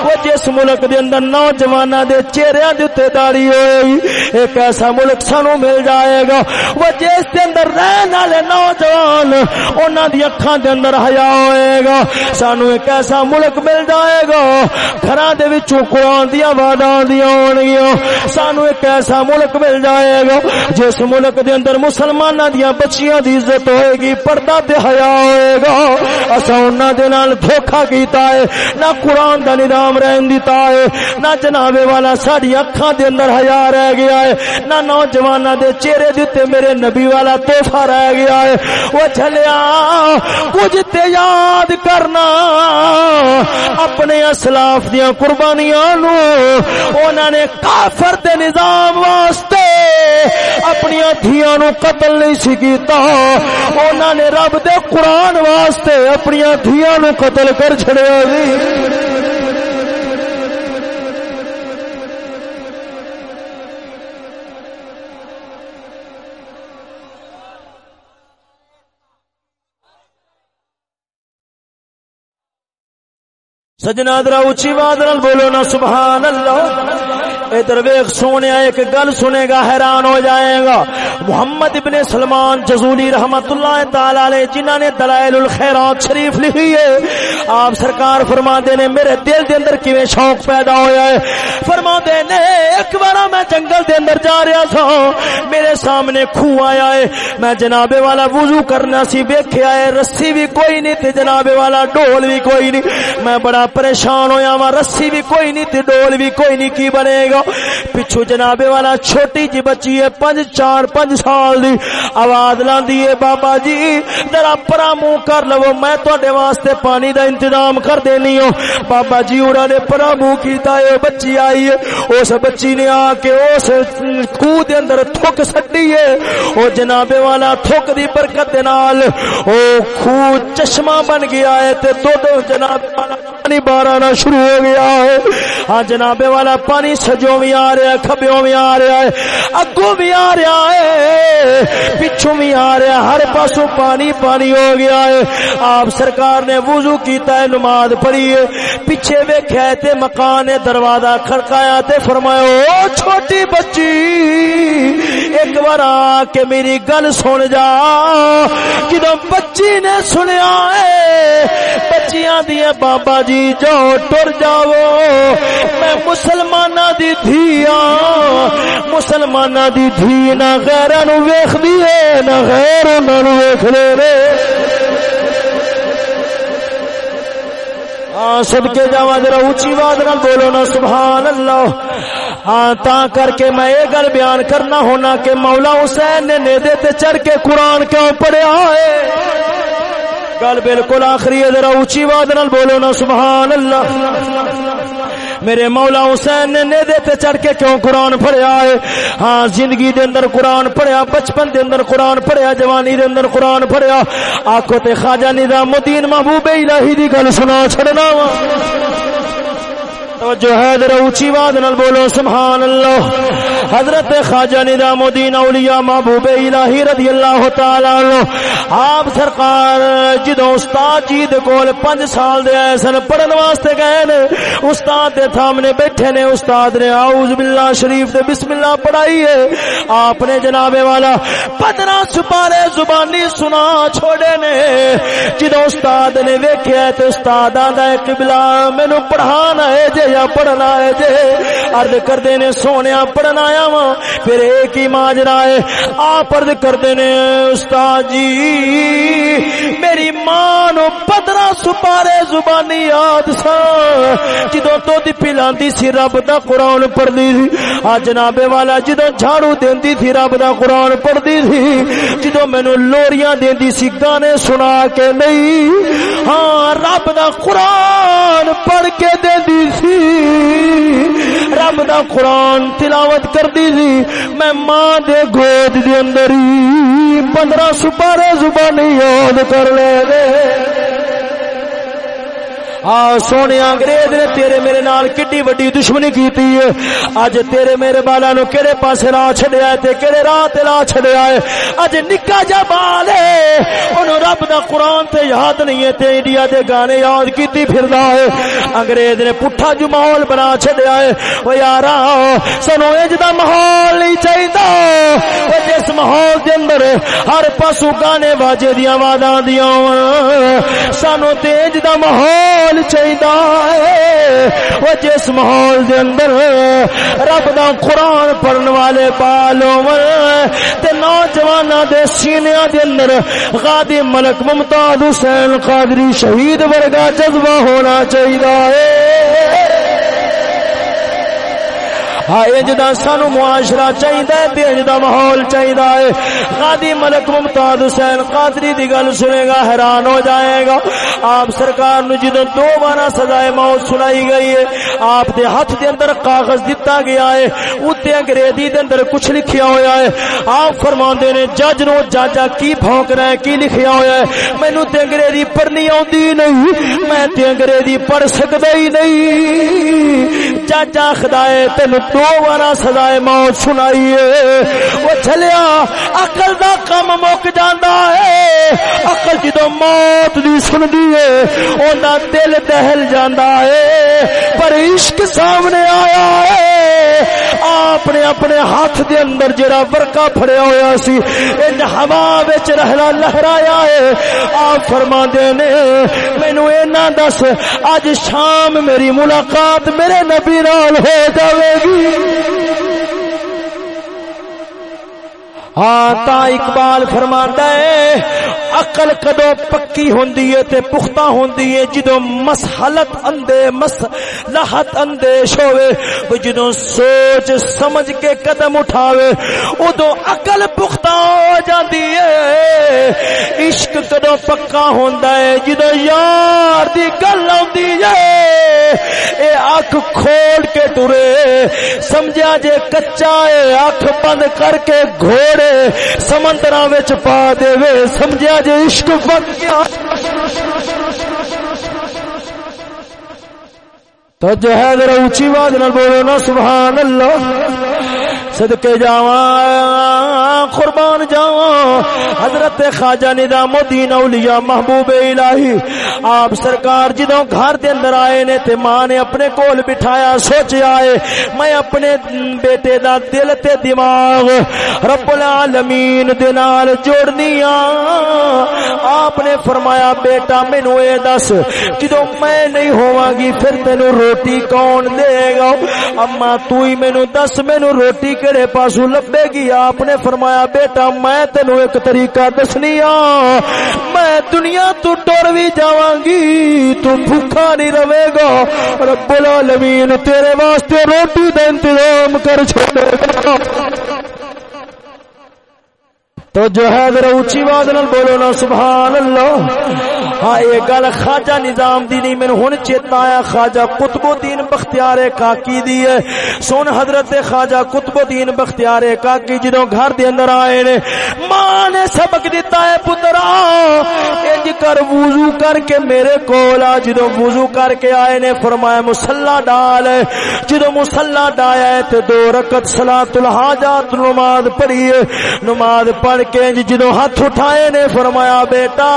وہ جس ملک دے اندر نوجواناں دے چہرے دے تے داڑھی ہوئے گی ایک ایسا ملک سانو مل جائے گا۔ وہ جس دے اندر رہن والے نوجوان انہاں دی اکھاں دے اندر حیا ہوئے گا۔ سانو ایک ایسا ملک مل جائے گا۔ گھراں دے وچوں قرآن دی آوازاں دی ہون گیاں سانو ایک ایسا ملک مل جائے گا جس ملک دے اندر مسلماناں دیاں بچیاں دی عزت ہوئے گی، پردہ تے حیا ہوئے گا۔ اسا انہاں دے نال دھوکا کیتا ہے، نہ قرآن دا نظام رہن دیتا ہے، نہ جناب والا ساڈی اکھاں دے اندر حیا رہ گیا ہے، نہ نوجواناں دے چہرے دتے میرے نبی والا تحفہ رہ گیا ہے۔ وہ چلیا کچھ تے یاد کرنا۔ اپنے اسلاف دیاں قربانیاں نو، انہاں نے کافر دے نظام واسطے اپنی دھیاں نو قتل نہیں سی کیتا۔ انہاں نے رب دے قرآن واسطے اپنی دھیاں نو قتل کر چھڑیا سی سجنا درا اچھی بات بولو نا، سبحان اللہ۔ ادھر ویخ سونے ایک گل سنے گا، حیران ہو جائے گا۔ محمد ابن سلمان جزولی رحمت اللہ تعالی جنہ نے دلائل الخیرات شریف لکھی ہے۔ آپ سرکار فرما دے نے، میرے دل دے اندر کیویں شوق پیدا ہویا ہے؟ فرما دے نے، ایک بار میں جنگل دے اندر جا رہا تھا، میرے سامنے کھو آیا ہے۔ میں جنابے والا وضو کرنا سی، ویکھیا ہے، رسی بھی کوئی نہیں تے جنابے والا ڈول بھی کوئی نہیں۔ میں بڑا پریشان ہویا وا رسی بھی کوئی نہیں تے ڈول بھی کوئی نہیں، کی بنے گا؟ پچھو جنابے والا چھوٹی جی بچی ہے، پنج، چار، پنج سال دی۔ آواز لاندی ہے، بابا جی ذرا پرا منہ کر لو، میں تواڈے واسطے پانی دا انتظام کر دینی ہوں۔ بابا جی انہاں نے پرا منہ کیتا ہے بچی آئی ہے۔ اس بچی نے آ کے اس خوہ دے اندر تھک سٹی ہے۔ او جنابے والا تھک دی برکت دے نال او خوہ چشمہ بن گیا ہے تے دو جناب والا پانی بارانا شروع ہو گیا ہے۔ ہاں جنابے والا پانی سجو۔ سجوں بھی آ رہا ہے، کھبیوں بھی آ رہا ہے۔ اگوں بھی آ رہا ہے، پچھوں بھی آ رہا ہے۔ ہر پاسوں پانی پانی ہو گیا ہے۔ آپ سرکار نے وضو کیتا ہے، نماز پڑھی ہے۔ پیچھے ویکھیا تے مکان نے دروازہ کھڑکایا تے فرمایا، او چھوٹی بچی، ایک بار آ کے میری گل سن جا۔ جدو بچی نے سنیا ہے، بچیاں دیا بابا جی جاؤ ٹر جاؤ۔ میں مسلمانہ دی دھیا مسلمانہ دی دھی نہ غیر نو ویخ دیے نہ غیر نو ویخ لے رے ہاں سب کے جاوا ذرا اونچی بات نہ بولو نا، سبحان اللہ۔ ہاں تا کر کے میں یہ گل بیان کرنا ہونا کہ مولا حسین نے نیدے تے چڑھ کے قرآن کیوں پڑھیا ہے؟ گل بالکل آخری ہے، ذرا اونچی بات نہ بولو نا، سبحان اللہ۔ میرے مولا حسین نے نیدے تے چڑھ کے کیوں قرآن پڑھیا ہے؟ ہاں زندگی دے اندر قرآن پڑھیا، بچپن دے اندر قرآن پڑھیا، جوانی دے اندر قرآن پڑھیا۔ آکو تے خواجہ نظام الدین محبوب الہی دی گل سنا چھڑنا وا۔ توجہ ہے، ذرا اونچی آواز نال بولو، سبحان اللہ۔ حضرت خواجہ نظام الدین اولیاء محبوب الہی رضی اللہ تعالی عنہ، آپ سرکار جدوں استاد جی دے کول 5 سال دے آئے سن، پڑھن واسطے گئے نے، استاد دے سامنے بیٹھے نے، استاد نے اعوذ باللہ شریف تے بسم اللہ پڑھائی ہے۔ آپ نے جناب والا پندرہ سپارے زبانی سنا چھوڑے نے۔ جدوں استاد نے ویکھیا تے استاد آندا ہے، قبلہ، مینوں پڑھانا ہے، جے یا پڑھنا ہے جے۔ عرض کردے نے سونیا، پڑھنا آیا وا پھر ایک ہی ماجرا ہے۔ آپ عرض کردے نے، استاد جی میری ماں نو پندرہ سپارے زبانی یاد سا۔ جدو تو دی پلاندی سی، رب دا قرآن پڑھدی سی۔ آ جناب والا جدو جھاڑو دیندی تھی رب دا قرآن پڑھدی سی۔ جدو مینو لوریاں دیندی سی، گانے سنا کے نہیں۔ ہاں رب دا قرآن پڑھ کے دیندی سی۔ رب دا قرآن تلاوت کر دی سی جی۔ میں ماں دے گود دے اندر ہی پندرہ سپارے زبانی یاد کر لے دے۔ آ سونے انگریز نے تیرے میرے نال کڈی وڈی دشمنی کیتی ہے۔ اج تیرے میرے بالا نو کہڑے پاسے راہ چھڈیا ہے تے کہڑے راہ تے راہ چھڈیا ہے؟ اج نکا جا بال ہے۔ اونوں رب دا قران تے یاد نہیں ہے تے انڈیا دے گانے یاد کیتی پھردا ہے۔ انگریز نے پٹھا جو ماحول بنا چھڈیا ہے۔ او یارا، سنو اج دا ماحول نہیں چاہیدا۔ او جس ماحول دے اندر ہر پاسو گانے باجے دیاں واداں دیاں سانو تے اج دا ماحول ماحول چاہیے وہ جس ماحول دے اندر رب دا قرآن پڑھن والے پالو تے نوجوان دے سینیاں دے اندر غادی ملک ممتاز حسین قادری شہید ورگا جذبہ ہونا چاہیے انج جی دا سانو معاشرہ چاہیے تے انج جی دا ماحول چاہیے غادی ملک ممتاز حسین قادری دی گل سنے گا، حیران ہو جائے گا۔ آپ سرکار نو جدوں دو بار سزائے موت سنائی گئی ہے، آپ دے ہاتھ دے اندر کاغذ دتا گیا ہے اوتے انگریزی دے اندر کچھ لکھیا ہویا ہے۔ آپ فرماندے نے، جج نو جاجا کی بھونک رہا ہے، کی لکھیا ہویا ہے؟ مینوں تے انگریزی پڑھنی اوندی نہیں، میں تے انگریزی پڑھ سکدا ہی نہیں۔ جاجا خدائے، تینو دو بارا سزائے موت سنائی وہ چلیا اقل دا کم مک جانا ہے۔ اقل جدو موت دی سن دیے اوندا دل دہل جانا ہے۔ پر عشق سامنے آیا ہے۔ آپ نے اپنے ہاتھ دے اندر جڑا ورکا پھڑیا ہویا سی، ان ہوا وچ رہنا لہرایا ہے۔ آپ فرما دے نے، مینوں اینا دس اج شام میری ملاقات میرے نبی نال ہو جاوے گی۔ ہاں تا اقبال فرماتا ہے عقل کدو پکی ہوندی ہے تے پختہ ہوندی ہے، جدو مسحلت اندے مسلحت اندیش ہوئے وہ جدو سوچ سمجھ کے قدم اٹھاوے، ادو عقل پختہ ہو جاندی ہے۔ عشق کدو پکا ہوندا ہے، جدو یار دی گل آندی ہے۔ اے اکھ کھول کے ٹرے، سمجھا جے کچا ہے اکھ بند کر کے گھوڑے سمندر پا دے سمجھا عشق بن گیا تو جو ہے، ذرا اونچی بات نہ بولو نا، سبحان اللہ۔ صدقے جاواں، قربان جاواں۔ حضرت خواجہ نظام الدین اولیاء محبوب الہی۔ آپ سرکار جدوں گھر دے اندر آئے نے تے ماں نے اپنے کول بٹھایا سوچیا ہے میں اپنے بیٹے دا دل تے دماغ رب العالمین دے نال جوڑنی آپ نے فرمایا، بیٹا، مینوں اے دس، جدوں میں نہیں ہوواں گی، پھر تینوں روٹی کون دے گا؟ اما تو ہی مینوں دس مینوں روٹی کے کہڑے پاسو لبے گی؟ آپ نے فرمایا، بیٹا، میں تینو ایک طریقہ دسنی میں دنیا تو ٹر بھی جاواں گی، تو بھوکا نہیں رہے گا۔ رب العالمین، تیرے واسطے روٹی دا انتظام کر چھوڑے گا۔ تو جو ہے ذرا اونچی بات نال بولو نا، سبحان اللہ۔ ہاں یہ گل خواجہ نظام دی نہیں مینوں ہن چیتا آیا، خواجہ قطب الدین بختیار کاکی دی ہے۔ سن حضرت خواجہ قطب الدین بختیار کاکی جدوں گھر دے اندر آئے نے، ماں نے سبق دیتا ہے، پترا، انج کر وضو کر کے میرے کول آ۔ جدوں وضو کر کے آئے نے، فرمایا، مصلا ڈال۔ جدوں مصلا ڈایا ہے تے دو رکعت صلاۃ الحاجات نماز پڑھی نماز پڑھ کے جدو ہاتھ اٹھائے نے فرمایا بیٹا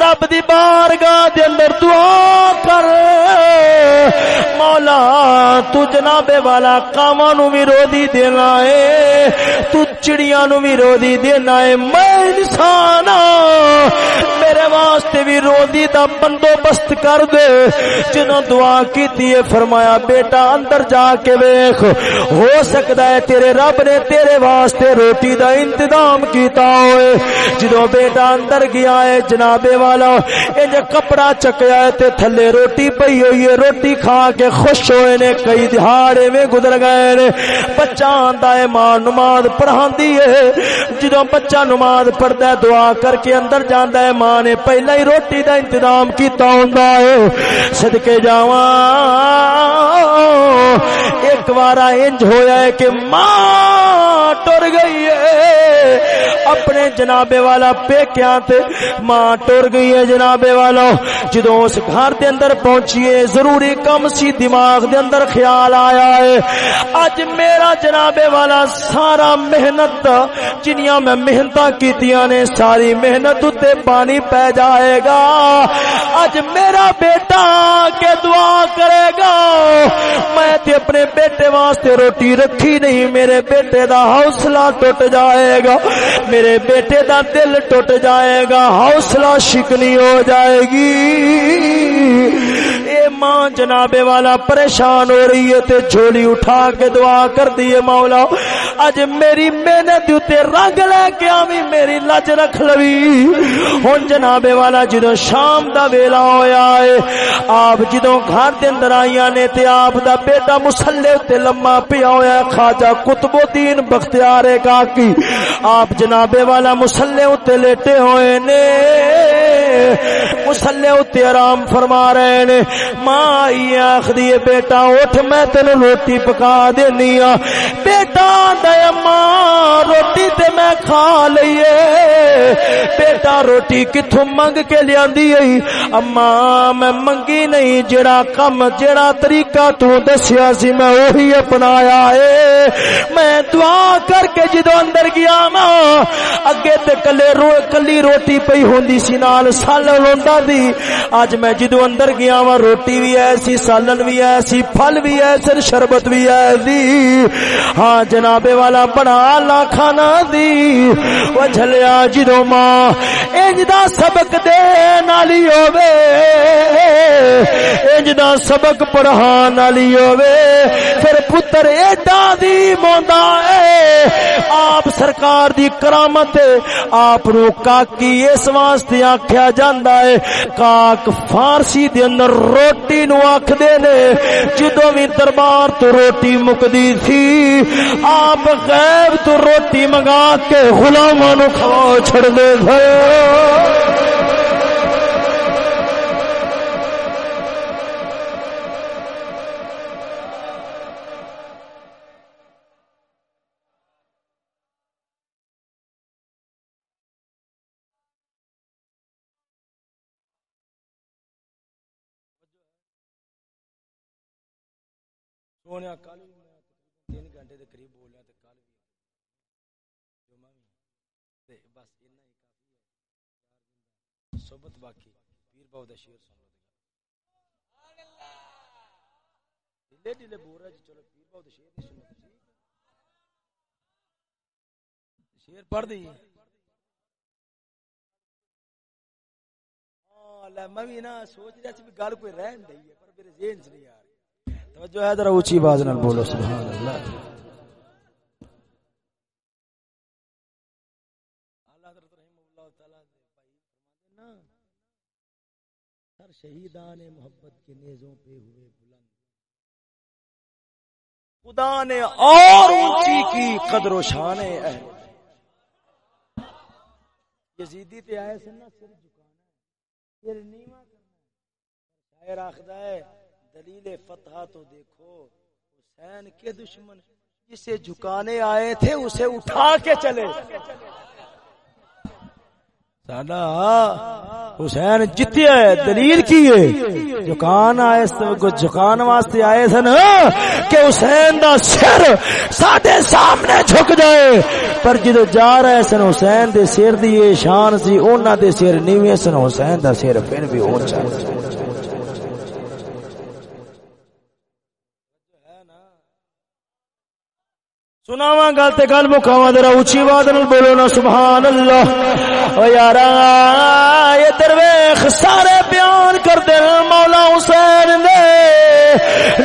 رب دی بارگاہ دے اندر دعا کر مولا تو جناب والا کاما نو بھی رو دی دینا ہے تو چڑیاں نو بھی رو دی دینا ہے میں انسان میرے واسطے بھی رو دی دا بندوبست کر دے جنہوں دعا کی فرمایا بیٹا اندر جا کے ویخ ہو سکتا ہے تیرے رب نے تیرے واسطے روٹی دا انتظام کیتا ہوئے۔ جدو بیٹا اندر گیا ہے، جنابے والا، انج کپڑا چکیا ہے تے تھلے روٹی پئی ہوئی ہے۔ روٹی کھا کے خوش ہوئے نے، کئی دہاڑے میں گزر گئے نے۔ بچہ آندا ہے، ماں نماز پڑھاندی ہے۔ جدو بچہ نماز پڑھدا ہے، دعا کر کے اندر جاندا ہے، ماں نے پہلا ہی روٹی دا انتظام کیتا ہوندا ہے۔ صدکے جاواں۔ ایک بارا انج ہویا ہے کہ ماں ٹر گئی ہے۔ اپنے جنابے والا پیکیاں تے ماں ٹر گئی ہے جنابے والا۔ جدو اس گھر دے اندر پہنچیے، ضروری کم سی دماغ دے اندر خیال آیا ہے۔ اج میرا جنابے والا سارا محنت، جنیاں میں محنتاں کیتیاں نے، ساری محنت تے پانی پہ جائے گا۔ اج میرا بیٹا کے دعا کرے گا۔ میں تے اپنے بیٹے واسطے روٹی رکھی نہیں، میرے بیٹے دا حوصلہ ٹوٹ جائے گا۔ میرے بیٹے دا دل ٹوٹ جائے گا حوصلہ شکنی ہو جائے گی۔ اے ماں جناب والا پریشان ہو رہی ہے تے جھولی اٹھا کے دعا کر دیے مولا۔ اج میری محنت تے رنگ لے کے آویں، میری لج رکھ لوی۔ ہن جناب والا جدو شام دا ویلا ہویا ہے، آپ جدو گھر دے اندر آئیاں نے تے آپ دا بیٹا مسلے تے لما پیا ہویا ہے، خواجہ قطب الدین بختیار کا کی۔ آپ جناب والا مسلے تے لیٹے ہوئے نے۔ مسلے تے آرام فرما رہے نے۔ ماں آئی آخری بیٹا، اٹھ، میں تین روٹی پکا دینی ہاں بیٹا دیا ماں، روٹی تے میں کھا لیے بیٹا، روٹی کتوں منگ کے لیا اما میں منگی نہیں، جڑا کم، جڑا طریقہ تو دسیا سی، میں وہی اپنایا ہے۔ میں دعا کر کے جدو اندر گیا، ماں، اگے تے کلے رو، کلی روٹی پئی ہوندی سی، نال سالن ہوندا دی۔ اج میں جدو اندر گیا وا روٹی بھی ایسی سالن بھی ایسی پھل بھی ایسے شربت بھی ایسی ہاں جناب والا بنا لا کھانا دی۔ وہ جھلیا جدو ماں، انج دا سبق دے نالی ہووے۔ انج دا سبق پڑھان والی ہووے۔ پھر پتر ایڈا دی موندا اے آپ سرکار دی کرامت، آپ نو کاکی اس واسطے آکھیا جاندا ہے۔ کاک فارسی دے اندر روٹی نو آکھ نے، جدوں وی دربار تو روٹی مکدی تھی، آپ غیب تو روٹی منگا کے غلاماں نو کھوا چھڑ دے تھے۔ سونے کل تین گھنٹے کے قریب بولیا تو کل بھی جمعہ بھی۔ بس اتنا ہی کافی ہے۔ صحبت باقی۔ پیر باؤ دا شیر سن لو ڈلے ڈلے بول رہا جی چلو پیر باؤ دا شیر نہیں سننا شیر پڑھ دی۔ ہاں میں بھی نا سوچ رہا سی گل کوئی رہن دئی ہے، پر میرے ذہن چ نہیں آ رہی توجہ ہے، ذرا اونچی آواز نال بولو، سبحان اللہ۔ سر شہیدان محبت کے نیزوں پہ ہوئے بلند۔ خدا نے اور اونچی کی قدر و شان ہے یزیدی تے آئے سن نا، سر جھکانا سر نیواں کرنا شاعر آخدا ہے دلیل فتح تو دیکھو، حسین کے دشمن جسے جھکانے آئے تھے اسے اٹھا کے چلے۔ ساڈا حسین جتیا ہے، دلیل کی ہے؟ جکان آئے کو جکان واسطے آئے سن، کہ حسین دا سر ساڈے سامنے جھک جائے۔ پر جدو جا رہے سن، حسین دے سر دی شان سی، انہاں دے سر نیویں سن، حسین دا سر پھر بھی اونچا۔ سناواں گل تے گل مکاواں ذرا اونچی آواز نال بولو نا سبحان اللہ او یارا یہ درویش، سارے بیان کر دے مولا حسین نے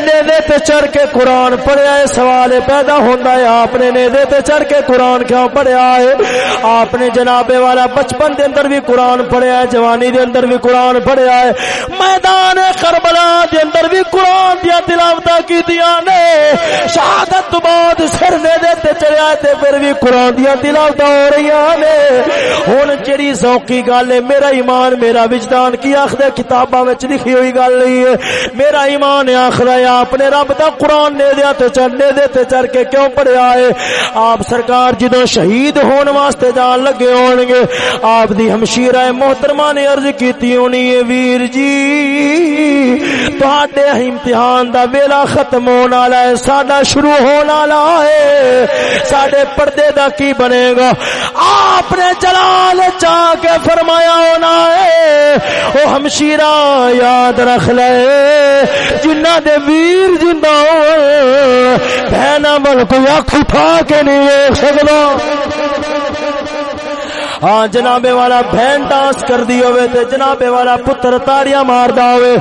نیدے تے چڑھ کے قرآن پڑھیا ہے، سوال پیدا ہوندا ہے، آپ نے نیدے تے چڑھ کے قرآن کیوں پڑھیا ہے؟ آپ نے جناب والا بچپن دے اندر بھی قرآن پڑھیا ہے، جوانی دے اندر بھی قرآن پڑھیا ہے۔ میدان کربلا دے اندر بھی قرآن دیا تلاوتاں کیتیاں نے۔ شہادت بعد سر نے نیدے تے چڑھیا تے پھر بھی قرآن دیا تلاوتاں ہو رہی نے۔ ہن جڑی ذوقی گل ہے، میرا ایمان میرا وجدان کی آخدے کتاباں وچ لکھی ہوئی گل نہیں ہے۔ میرا ایمان آخر ہے، آپ نے رب دا قرآن نے دیا تے چڑھنے دے تے چڑھ کے کیوں پڑھیا ہے؟ آپ سرکار جدو شہید ہون واسطے جان لگے ہون گے، آپ دی ہمشیرہ محترمہ نے عرض کیتی ہونی ہے، ویر جی تہاڈے امتحان دا ویلا ختم ہونے والا ہے، ساڈا شروع ہونے والا ہے۔ ساڈے پردے دا کی بنے گا؟ آپ نے جلال چاہ کے فرمایا ہونا ہے، او ہمشیرا یاد رکھ لے، جنہ دے ویر جندہ ہوئے بہنا مل کوئی اکھ اٹھا کے نہیں دیکھ سکتا ہاں جنابے والا بہن ڈانس کر دی ہوئے تے جنابے والا پتر تاڑیاں مار دا ہوئے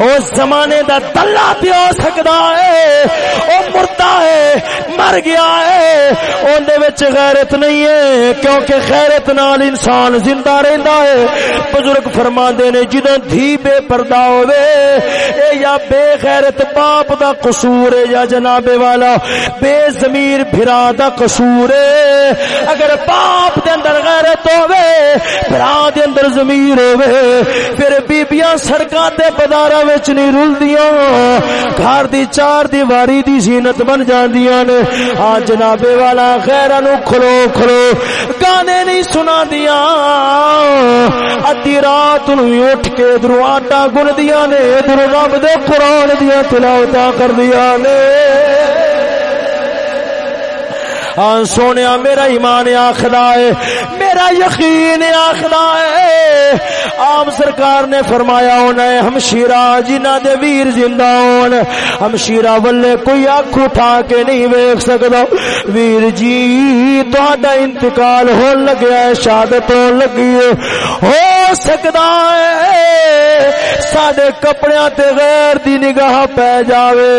او زمانے دا دلہ پی ہو سکدا ہے، او مردہ ہے، مر گیا ہے۔ اون دے وچ غیرت نہیں ہے، کیونکہ غیرت نال انسان زندہ رہندا ہے۔ بزرگ فرما دے نے، جدوں دھی بے پردہ ہوئے اے یا بے غیرت باپ دا قصور ہے یا جنابے والا، بے ضمیر بھرا دا قصور ہے۔ اگر باپ دے اندر غیرت ہوے برا دے اندر ضمیر ہوے پھر بیبییاں سڑکاں تے بازاراں وچ نہیں رلدیاں، گھر دی چار دیواری دی زینت بن جاندیاں نے۔ آ جناب والا غیراں نو کھلو کھلو، گانے نہیں سنا دیاں ادی رات نو اٹھ کے درو آٹا گن دیاں نے ادھر رب دے قرآن دیاں تلاوتاں کر دیاں نے۔ ہاں سونے میرا ایمان آخلا ہے، میرا یقین آخلا ہے۔ آپ سرکار نے فرمایا ہونا ہے ہمشیرہ، جنہ دے ویر زندہ ہون، ہمشیرہ ولے کوئی اکھ اٹھا کے نہیں ویکھ سکدا ویر جی تہاڈا انتقال ہون لگیا ہے، شہادت ہون لگی ہے۔ ہو سکدا ہے، ساڈے کپڑیاں تے غیر دی نگاہ پہ جاوے۔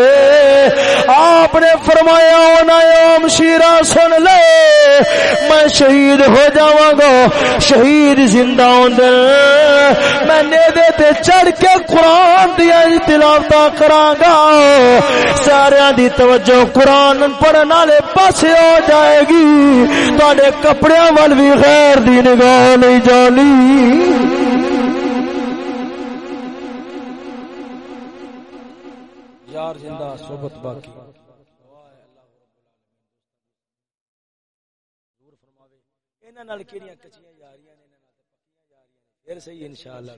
آپ نے فرمایا ہونا ہے ہمشیرہ سن لے، میں شہید ہو جاواں گا، شہید زندہ ہوندے میں نیدے تے چڑھ کے قرآن دیا تلاوتا کراں گا سارے دی توجہ قرآن پڑھن والے پاسے ہو جائے گی۔ تواڈے کپڑیاں ول بھی غیر دی نگاہ نہیں جانی۔ یار زندہ صحبت باقی۔ انہاں نال کیڑیاں کچیاں یاریاں نے انہاں نال پکیاں یاریاں پھر صحیح انشاءاللہ